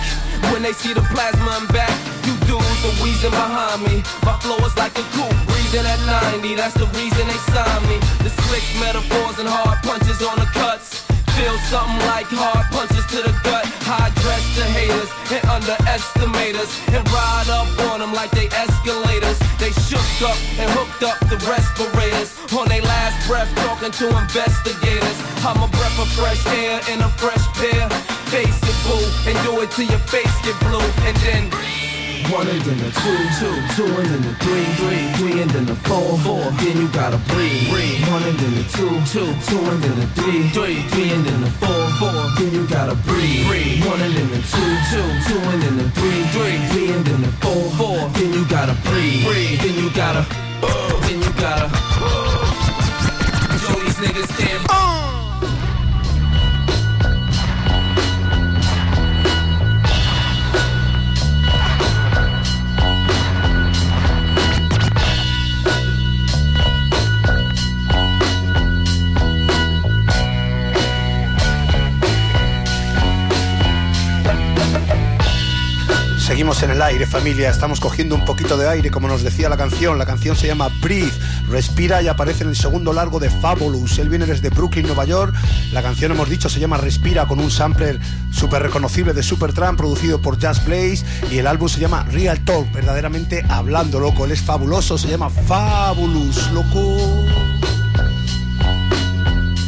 When they see the plasma and back You dudes are wheezing behind me My flow is like a coupe breathing at 90 That's the reason they signed me The slick metaphors and hard punches on the cuts Feel something like hard punches to the gut. High dress to haters and underestimators. And ride up on them like they escalators. They shook up and hooked up the respirators. On their last breath talking to investigators. I'm a breath of fresh air in a fresh pair. Face it boo and do it till your face get blue. And then One and then the two, two, two and then the three, three, three and then the four, four. Then you gotta breathe, breathe. One and then the two, two, two and then the three, three, three and then the four, four. Then you gotta breathe, breathe. One and then the two, two, two and then the three, three, three and then the four, four. Then you gotta breathe, breathe. Then you gotta, uh, then you gotta. Uh. Show these niggas can't. Oh, Seguimos en el aire, familia. Estamos cogiendo un poquito de aire, como nos decía la canción. La canción se llama Breathe, Respira y aparece en el segundo largo de Fabulous. Él viene desde Brooklyn, Nueva York. La canción, hemos dicho, se llama Respira con un sampler súper reconocible de Supertramp producido por Jazz Blaze. Y el álbum se llama Real Talk, verdaderamente hablando, loco. Él es fabuloso, se llama Fabulous, loco.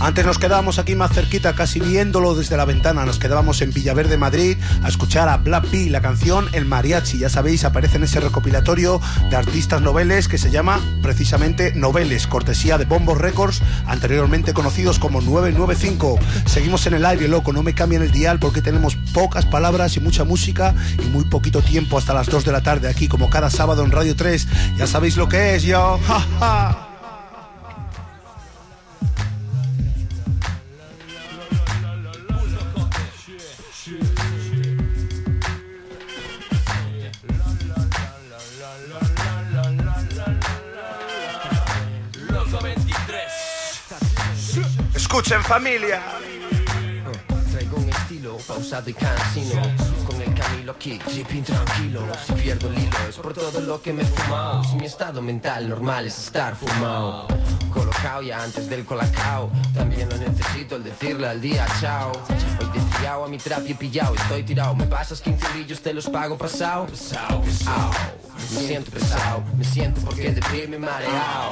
Antes nos quedábamos aquí más cerquita, casi viéndolo desde la ventana. Nos quedábamos en Villaverde, Madrid, a escuchar a Black P, la canción El Mariachi. Ya sabéis, aparece en ese recopilatorio de artistas noveles que se llama precisamente Noveles, cortesía de Bombo Records, anteriormente conocidos como 995. Seguimos en el aire, loco, no me cambien el dial porque tenemos pocas palabras y mucha música y muy poquito tiempo hasta las 2 de la tarde aquí, como cada sábado en Radio 3. Ya sabéis lo que es, yo. Ja, ja. Escuchen familia. Traigo un estilo pausado y cansino. Con el Camilo aquí, tripping tranquilo. Si pierdo el hilo es por todo lo que me he fumado. Si mi estado mental normal es estar fumado. Colocado ya antes del colacao. También lo necesito el decirle al día chao. Hoy desfiado a mi trap y he pillado Estoy tirado, me pasas 15 brillos, te los pago pasado Pesado, pesado Me siento pesado, me siento porque de pie mareado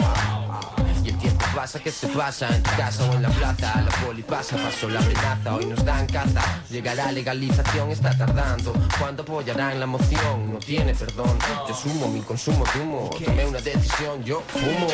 y el tiempo pasa que se pasa en tu casa o en la plaza La poli pasa, pasó la amenaza Hoy nos dan caza, llegará legalización Está tardando, ¿cuándo apoyarán la moción? No tiene perdón, yo sumo mi consumo de humo Tomé una decisión, yo fumo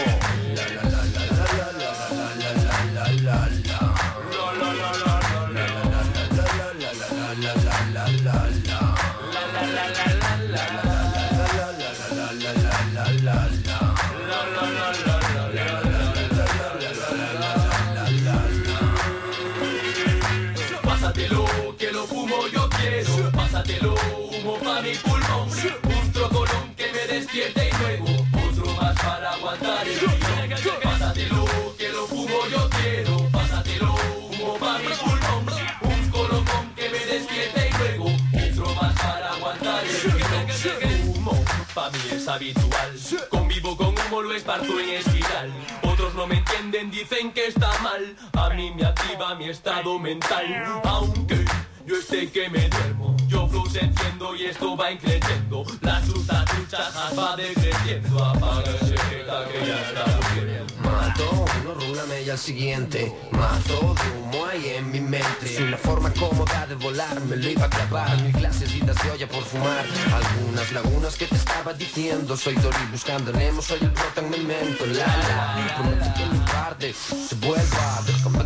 habitual. Convivo con humo, lo esparzo en espiral Otros no me entienden, dicen que está mal. A mí me activa mi estado mental. Aunque yo esté que me duermo. Yo flow enciendo y esto va increciendo. La susta trucha va decreciendo. Apaga ese que ya está durmiendo. Mato uno, rúlame y al siguiente. Mato de humo hay en mi mente. Soy una forma cómoda de volar Me lo iba a clavar Mil clases vidas de olla por fumar. Algunas lagunas que te estaba diciendo. Soy Dory buscando Nemo Soy el prota en memento La la Prometo que mi parte se vuelva Déjame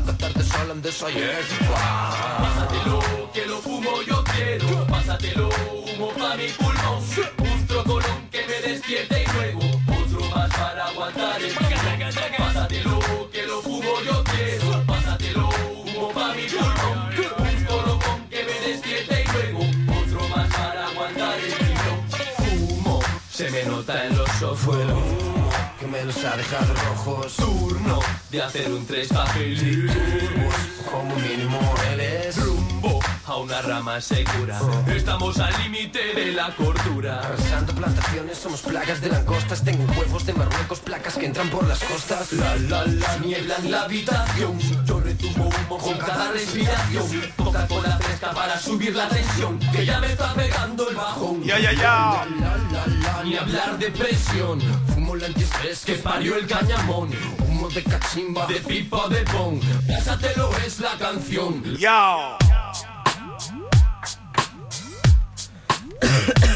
todos de eso ayer. Pásatelo, que lo fumo yo quiero. Pásatelo, humo pa' mi pulmón. Un trocolón que me despierte y luego más para aguantar el Pásatelo, que lo fumo yo quiero. Pásatelo, humo pa' mi pulmón. Un trocolón que me despierte y luego otro más para aguantar el Humo, se me nota en los ha dejado rojos. Turno de hacer un tres papeles. Turbos, como mínimo él es. Rumbo a una rama segura. Estamos al límite de la cordura. Arrasando plantaciones, somos plagas de langostas. Tengo huevos de Marruecos, placas que entran por las costas. La la la niebla en la habitación. Yo retumbo humo con cada respiración. Coca-Cola fresca para subir la tensión. Que ya me está pegando el bajón. Ya, ya, ya. Ni hablar de presión. Fumo el antiestrés Que parió el cañamón. Humo de cachimba. De pipa de pon. Pásatelo es la canción. Yo.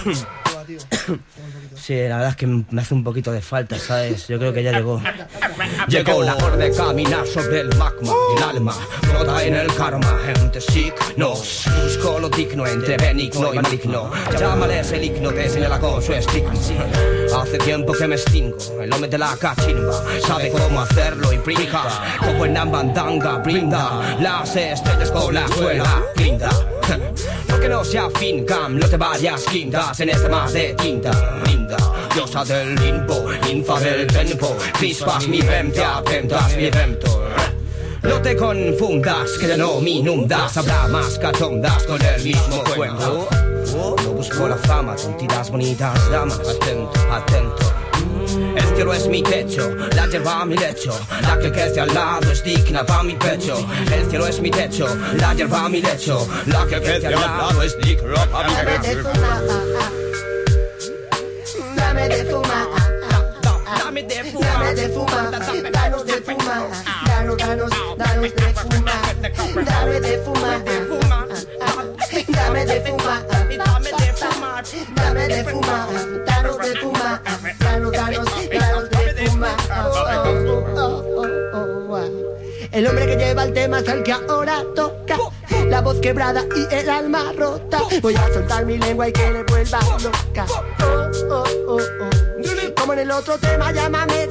Adiós. (coughs) Sí, la verdad es que me hace un poquito de falta, ¿sabes? Yo creo que ya llegó. (laughs) Llegó la hora de caminar sobre el magma. El alma flota en el karma. Entre signos. Busco lo digno entre benigno y maligno. Llámale ese ligno, te señala con su estigma. Hace tiempo que me extingo. El hombre de la cachimba sabe cómo hacerlo y brinca. Como en bandanga brinda. Las estrellas con la suela brinda. No (laughs) que no sea fincam, no te vayas quintas en este mar de tinta. Brinda, diosa del limbo, ninfa del tempo. Crispas mi vente, atentas mi evento. No te confundas, que ya no me inundas. Habrá más cachondas con el mismo cuento. No busco la fama, tontitas bonitas damas. Atento, atento. El cielo es mi techo, la hierba mi lecho, la que crece al lado es digna pa' mi pecho. El cielo es mi techo, la hierba mi lecho, la que crece al lado es digna pa' mi pecho. Dame de fumar. Dame de Dame de fumar. Danos de fumar. Danos, danos, danos de fumar. Dame de fumar. Dame de fumar. Dame de fumar. Danos de fumar. Danos, danos, danos de fumar. Oh, oh, oh, oh, oh. El hombre que lleva el tema es el que ahora toca. La voz quebrada y el alma rota. Voy a soltar mi lengua y que le vuelva loca. Oh, oh, oh, oh. Como en el otro tema, llámame.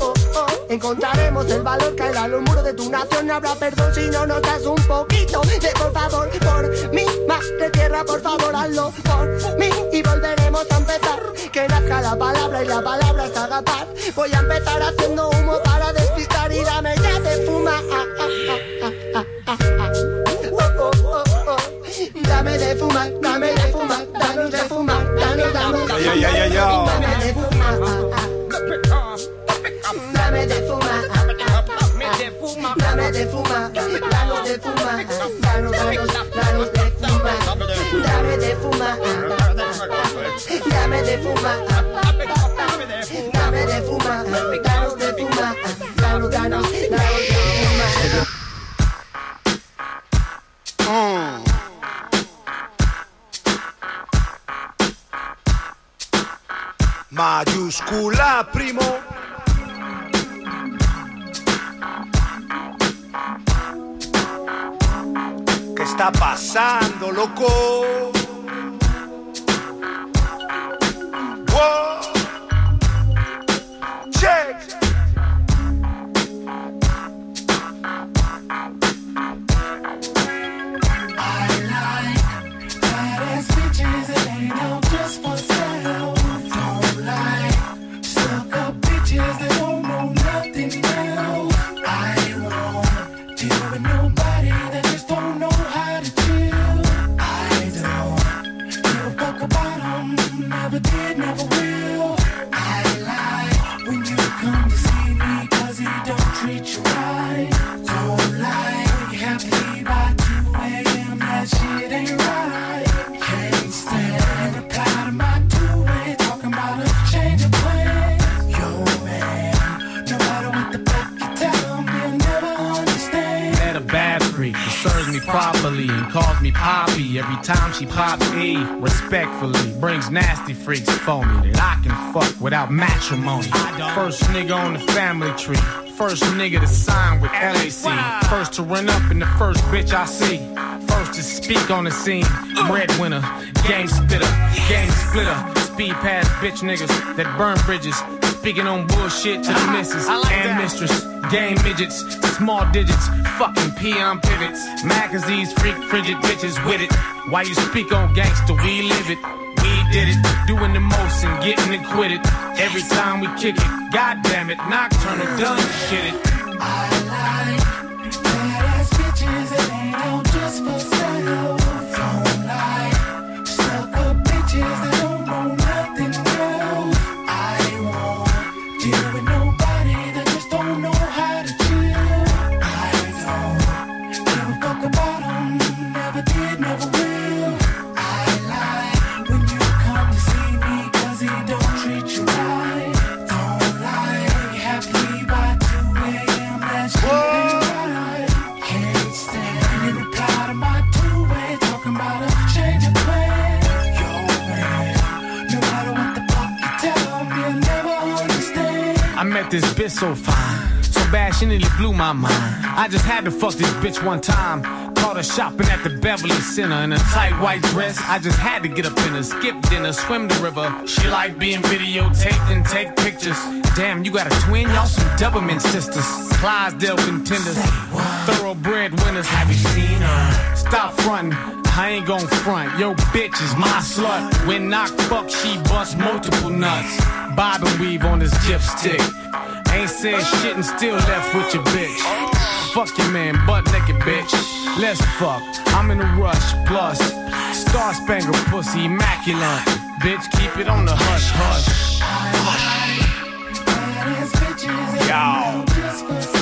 Oh, oh. Encontraremos el valor a los muros de tu nación. No habrá perdón si no nos das un poquito de por favor, por mi madre tierra, por favor, hazlo por mí y volveremos a empezar. Que nazca la palabra y la palabra se haga paz. Voy a empezar haciendo humo para despistar y dame ya de fuma. Ah, ah, ah, Dame de fumar, dame de fumar, danos de fumar, danos, danos, danos. Ya, ya, ya, ya. Dame de fumar. Dame de fumar. Dame de fumar. Danos de fumar. Danos de fumar. Dame de fumar. Dame de fumar. Dame de fumar. Danos de fumar. Danos, danos, danos de fumar. Mayúscula, primo. ¿Qué está pasando, loco? Wow. Check. She pops E. Respectfully brings nasty freaks for me that I can fuck without matrimony. First nigga on the family tree. First nigga to sign with LAC. First to run up in the first bitch I see. First to speak on the scene. Breadwinner, game spitter, game splitter. Speed past bitch niggas that burn bridges. Speaking on bullshit to the missus like and mistress. Game midgets, small digits, fucking peon pivots. Magazines, freak, frigid bitches with it. Why you speak on gangster, we live it. We did it. Doing the most and getting acquitted. Every time we kick it, god damn it, nocturnal done shit it. This bitch so fine, so bad she nearly blew my mind. I just had to fuck this bitch one time. Caught her shopping at the Beverly Center in a tight white dress. I just had to get up in her, skip dinner, swim the river. She like being videotaped and take pictures. Damn, you got a twin? Y'all some Doublemint sisters. Clydesdale contenders. Thoroughbred winners. Have you seen her? Stop frontin'. I ain't gon' front. Yo, bitch is my slut. When knock fuck, she bust multiple nuts. Bob and weave on this dipstick. Ain't said shit and still left with your bitch. Fuck your man, butt naked bitch. Let's fuck. I'm in a rush. Plus, star spangled pussy, immaculate. Bitch, keep it on the hush hush. Badass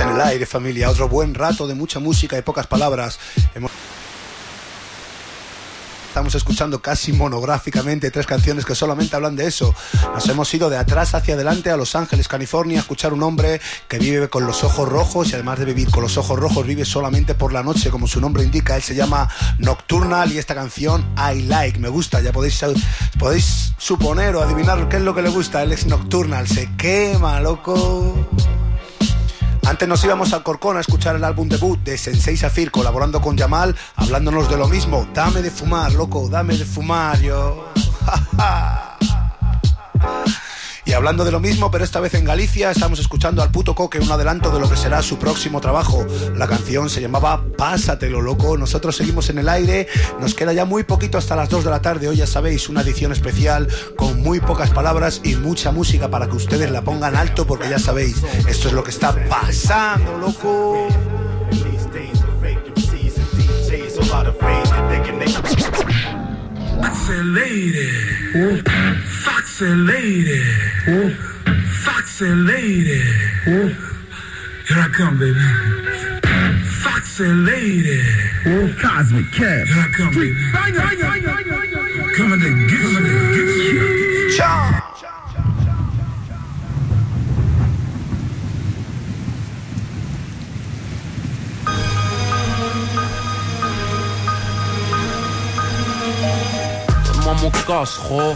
en el aire, familia. Otro buen rato de mucha música y pocas palabras. Hemos- Estamos escuchando casi monográficamente tres canciones que solamente hablan de eso. Nos hemos ido de atrás hacia adelante a Los Ángeles, California, a escuchar un hombre que vive con los ojos rojos y además de vivir con los ojos rojos vive solamente por la noche, como su nombre indica. Él se llama Nocturnal y esta canción I Like, me gusta. Ya podéis, podéis suponer o adivinar qué es lo que le gusta. Él es Nocturnal, se quema, loco. Antes nos íbamos al Corcón a escuchar el álbum debut de Sensei Safir colaborando con Yamal, hablándonos de lo mismo. Dame de fumar, loco, dame de fumar, yo. (laughs) Y hablando de lo mismo, pero esta vez en Galicia, estamos escuchando al puto Coque, un adelanto de lo que será su próximo trabajo. La canción se llamaba Pásatelo, loco. Nosotros seguimos en el aire, nos queda ya muy poquito hasta las 2 de la tarde. Hoy ya sabéis, una edición especial con muy pocas palabras y mucha música para que ustedes la pongan alto, porque ya sabéis, esto es lo que está pasando, loco. Foxy lady, foxy lady, foxy lady. Here I come, baby. Foxy lady, cosmic cat. Here I come, baby. Coming to get, coming to get you. Donne-moi mon cash, gros.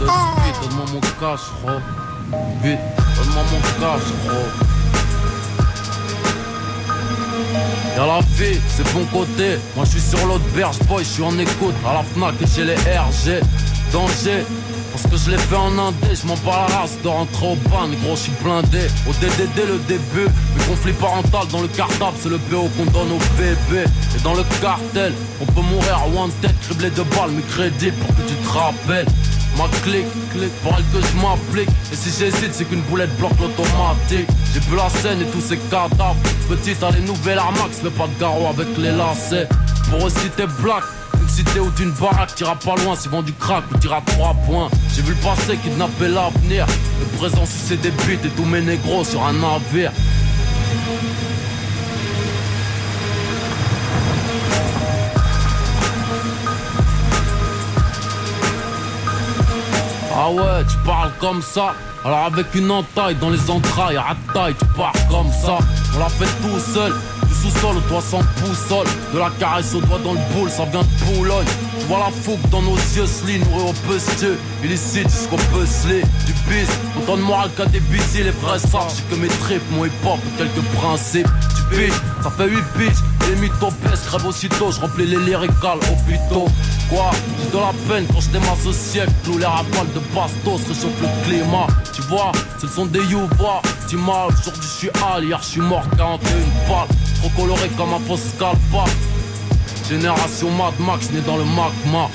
De suite, donne-moi mon cash, gros. Vite, donne-moi mon cash, gros. Y'a la vie, c'est bon côté. Moi je suis sur l'autre berge, boy, je suis en écoute. À la Fnac et chez les RG. Danger. Parce que je l'ai fait en indé, je m'en bats la race de rentrer au ban, gros, je suis blindé. Au DDD, le début, le conflit parental dans le cartable, c'est le BO qu'on donne au bébé. Et dans le cartel, on peut mourir à one tête, criblé de balles, mais crédit pour que tu te rappelles. Ma clique, clique, pour elle que je m'applique. Et si j'hésite, c'est qu'une boulette bloque l'automatique. J'ai vu la scène et tous ces cadavres. Petite, à les nouvelles Armax, mais pas de garrot avec les lacets. Pour aussi t'es black, une cité ou d'une baraque, t'iras pas loin, c'est vendu crack ou t'iras trois points. J'ai vu le passé kidnapper l'avenir. Le présent sucer des buts et tous mes négros sur un navire. Ah ouais, tu parles comme ça. Alors avec une entaille dans les entrailles, à taille, tu parles comme ça. On l'a fait tout seul, du sous-sol au toit sans poussole. De la caresse au doigt dans le boule, ça vient de Boulogne. Tu vois la fougue dans nos yeux, sli, nourri au pestieux. Illicite jusqu'au puzzlé, du bis. Autant de morale qu'à des busy, les vrais. J'ai que mes tripes, mon hip-hop quelques principes. Du bitch, ça fait 8 bitches. Les mythos baissent, crève aussitôt, je remplis les lyricales hôpitaux. Quoi? J'ai de la peine quand je démasse au siècle. Tous les rafales de bastos réchauffent le climat. Tu vois, ce sont des youvois. Tu mal, aujourd'hui je suis hier je suis mort 41 balles. Trop coloré comme un fausse calpa. Génération Mad Max né dans le magma.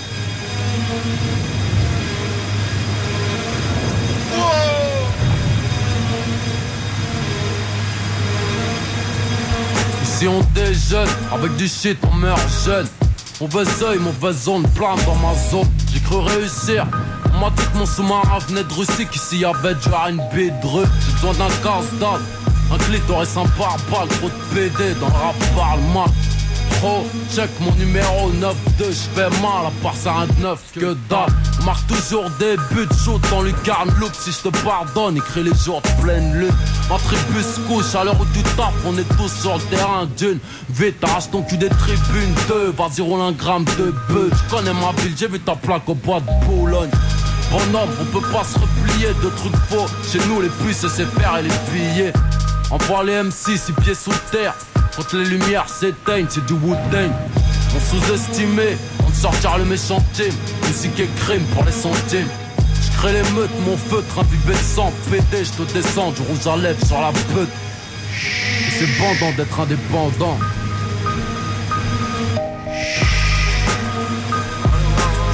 Ici on déjeune, avec du shit on meurt jeune. Mauvais oeil, mauvaise zone, plein dans ma zone. J'ai cru réussir. On m'a dit que mon sous-marin venait de Russie, qu'ici y'avait du R&B de. J'ai besoin d'un casse-dalle, un clitoris, un pare-balles, trop de PD dans le rap parle mal. Pro, check mon numéro 9-2, j'fais mal à part ça un 9 que dalle. Marque toujours des buts, shoot dans lucarne look si je te pardonne, écris les jours de pleine lune. Se couche à l'heure tu tapes, on est tous sur le terrain d'une. Vite, arrache ton cul des tribunes 2, vas-y roule un gramme de bœuf. Je connais ma ville, j'ai vu ta plaque au bois de Boulogne. Bonhomme, on peut pas se replier de trucs faux. Chez nous, les puces, c'est faire et les billets. Envoie les M6, six pieds sous terre. Quand les lumières s'éteignent, c'est du Wu-Tang. On sous-estimé, on te sortira le méchant team. Musique et crime pour les centimes. Je crée les meutes, mon feutre, pipet de sang je te descends du rouge à lèvres sur la pute. Et C'est bandant d'être indépendant.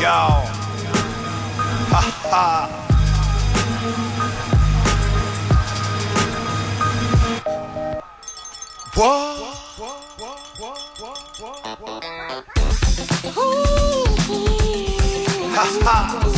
Yo. Ha. Whoa. Ooh. Ha ha.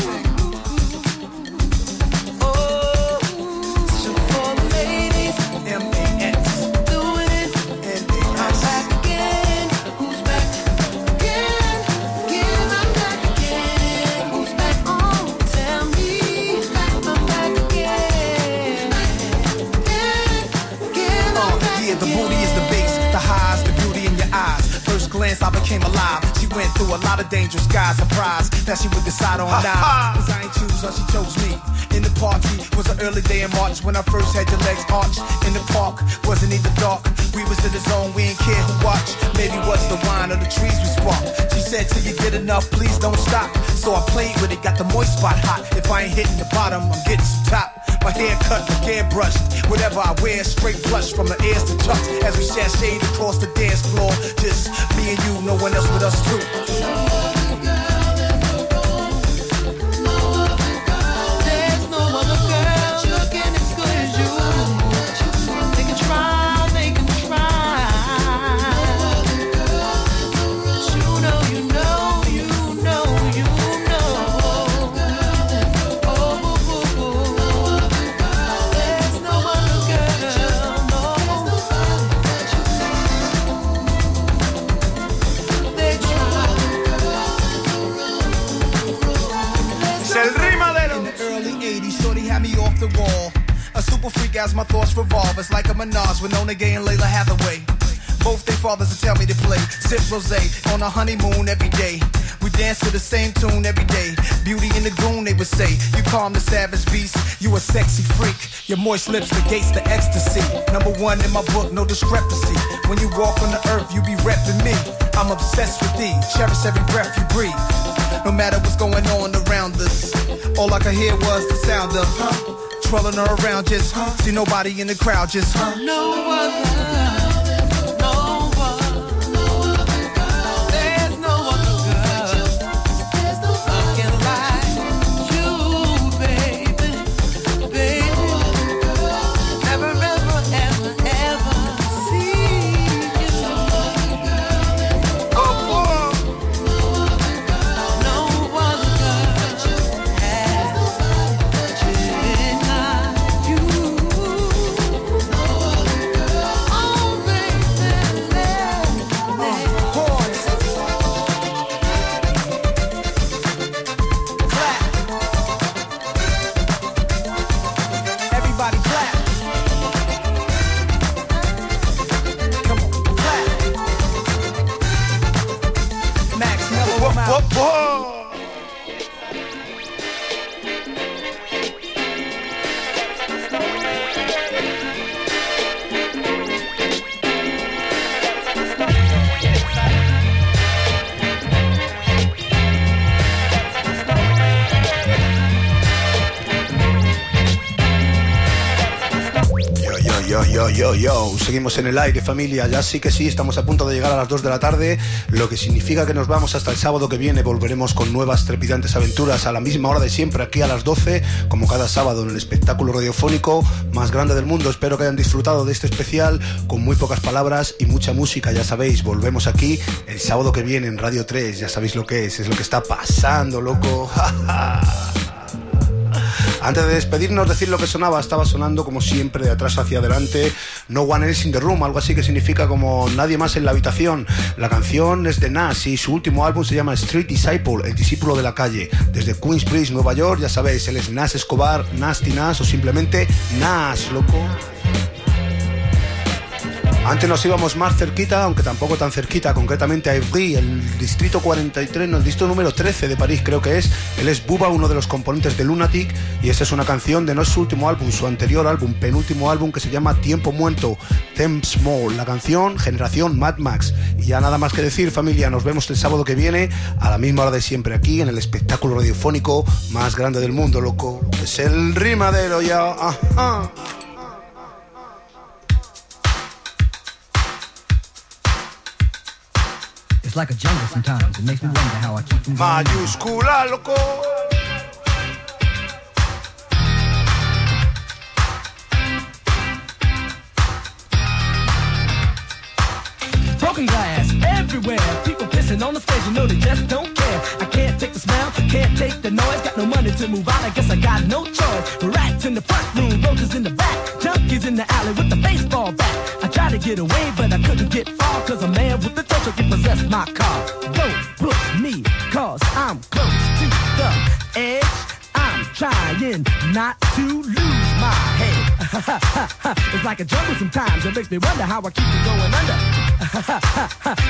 came alive. Went through a lot of dangerous guys. Surprised that she would decide on now. Cause I ain't choose her, she chose me. In the party was an early day in March when I first had your legs arched. In the park wasn't even dark. We was in the zone, we ain't care who watched. Maybe was the wine or the trees we sparked. She said, till you get enough, please don't stop. So I played with it, got the moist spot hot. If I ain't hitting the bottom, I'm getting some top. My hair cut, my hair brushed. Whatever I wear, straight blush from the ears to tucks. As we sashayed across the dance floor, just me and you, no one else with us too. Show. Freak as my thoughts revolve. It's like a menage with Nona Gay and Layla Hathaway. Both their fathers will tell me to play. Sip rose on a honeymoon every day. We dance to the same tune every day. Beauty in the goon, they would say. You calm the savage beast, you a sexy freak. Your moist lips negates the ecstasy. Number one in my book, no discrepancy. When you walk on the earth, you be repping me. I'm obsessed with thee, cherish every breath you breathe. No matter what's going on around us, all I could hear was the sound of huh, twirling her around. Just huh, see nobody in the crowd. Just huh. No other, Seguimos en el aire, familia. Ya sí que sí, estamos a punto de llegar a las 2 de la tarde, lo que significa que nos vamos hasta el sábado que viene. Volveremos con nuevas trepidantes aventuras a la misma hora de siempre, aquí a las 12, como cada sábado en el espectáculo radiofónico más grande del mundo. Espero que hayan disfrutado de este especial con muy pocas palabras y mucha música. Ya sabéis, volvemos aquí el sábado que viene en Radio 3. Ya sabéis lo que es, es lo que está pasando, loco. (laughs) Antes de despedirnos, decir lo que sonaba, estaba sonando como siempre de atrás hacia adelante, No One Else in the Room, algo así que significa como nadie más en la habitación. La canción es de Nas y su último álbum se llama Street Disciple, el discípulo de la calle. Desde Queensbridge, Nueva York, ya sabéis, él es Nas Escobar, Nasty Nas o simplemente Nas, loco. Antes nos íbamos más cerquita, aunque tampoco tan cerquita, concretamente a Ivry, el distrito 43, no, el distrito número 13 de París creo que es. Él es Buba, uno de los componentes de Lunatic, y esta es una canción de no su último álbum, su anterior álbum, penúltimo álbum que se llama Tiempo Muerto, Them Small. La canción Generación Mad Max. Y ya nada más que decir, familia, nos vemos el sábado que viene a la misma hora de siempre aquí en el espectáculo radiofónico más grande del mundo, loco. Es el rimadero ya. Ajá. It's like a jungle sometimes. It makes me wonder how I keep from going. Mayúscula, loco. Broken glass everywhere. People pissing on the stage, you know they just don't care. I can't take the smell, can't take the noise. Got no money to move out, I guess I got no choice. Rats in the front room, roaches in the back. Junkies in the alley with the baseball bat. I to get away, but I couldn't get far. Cause a man with the touch of can possess my car. Don't push me, cause I'm close to the edge. I'm trying not to lose my head. (laughs) it's like a jungle sometimes. It makes me wonder how I keep from going under.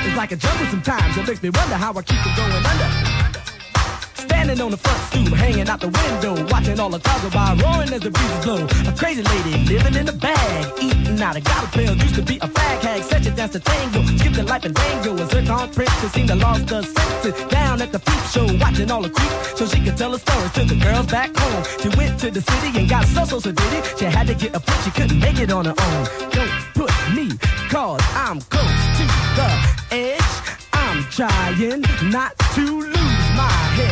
(laughs) it's like a jungle sometimes. It makes me wonder how I keep from going under. Standing on the front stoop, hanging out the window, watching all the cars go by, roaring as the breezes blow. A crazy lady living in a bag, eating out of gobble pill. Used to be a fag hag, such a dance to tango, skipped the life and dango. A zircon princess seemed to lost her senses. Down at the peep show, watching all the creeps, so she could tell her stories to the girls back home. She went to the city and got so so so. She had to get a foot, she couldn't make it on her own. Don't push me, cause I'm close to the edge. I'm trying not to lose my head.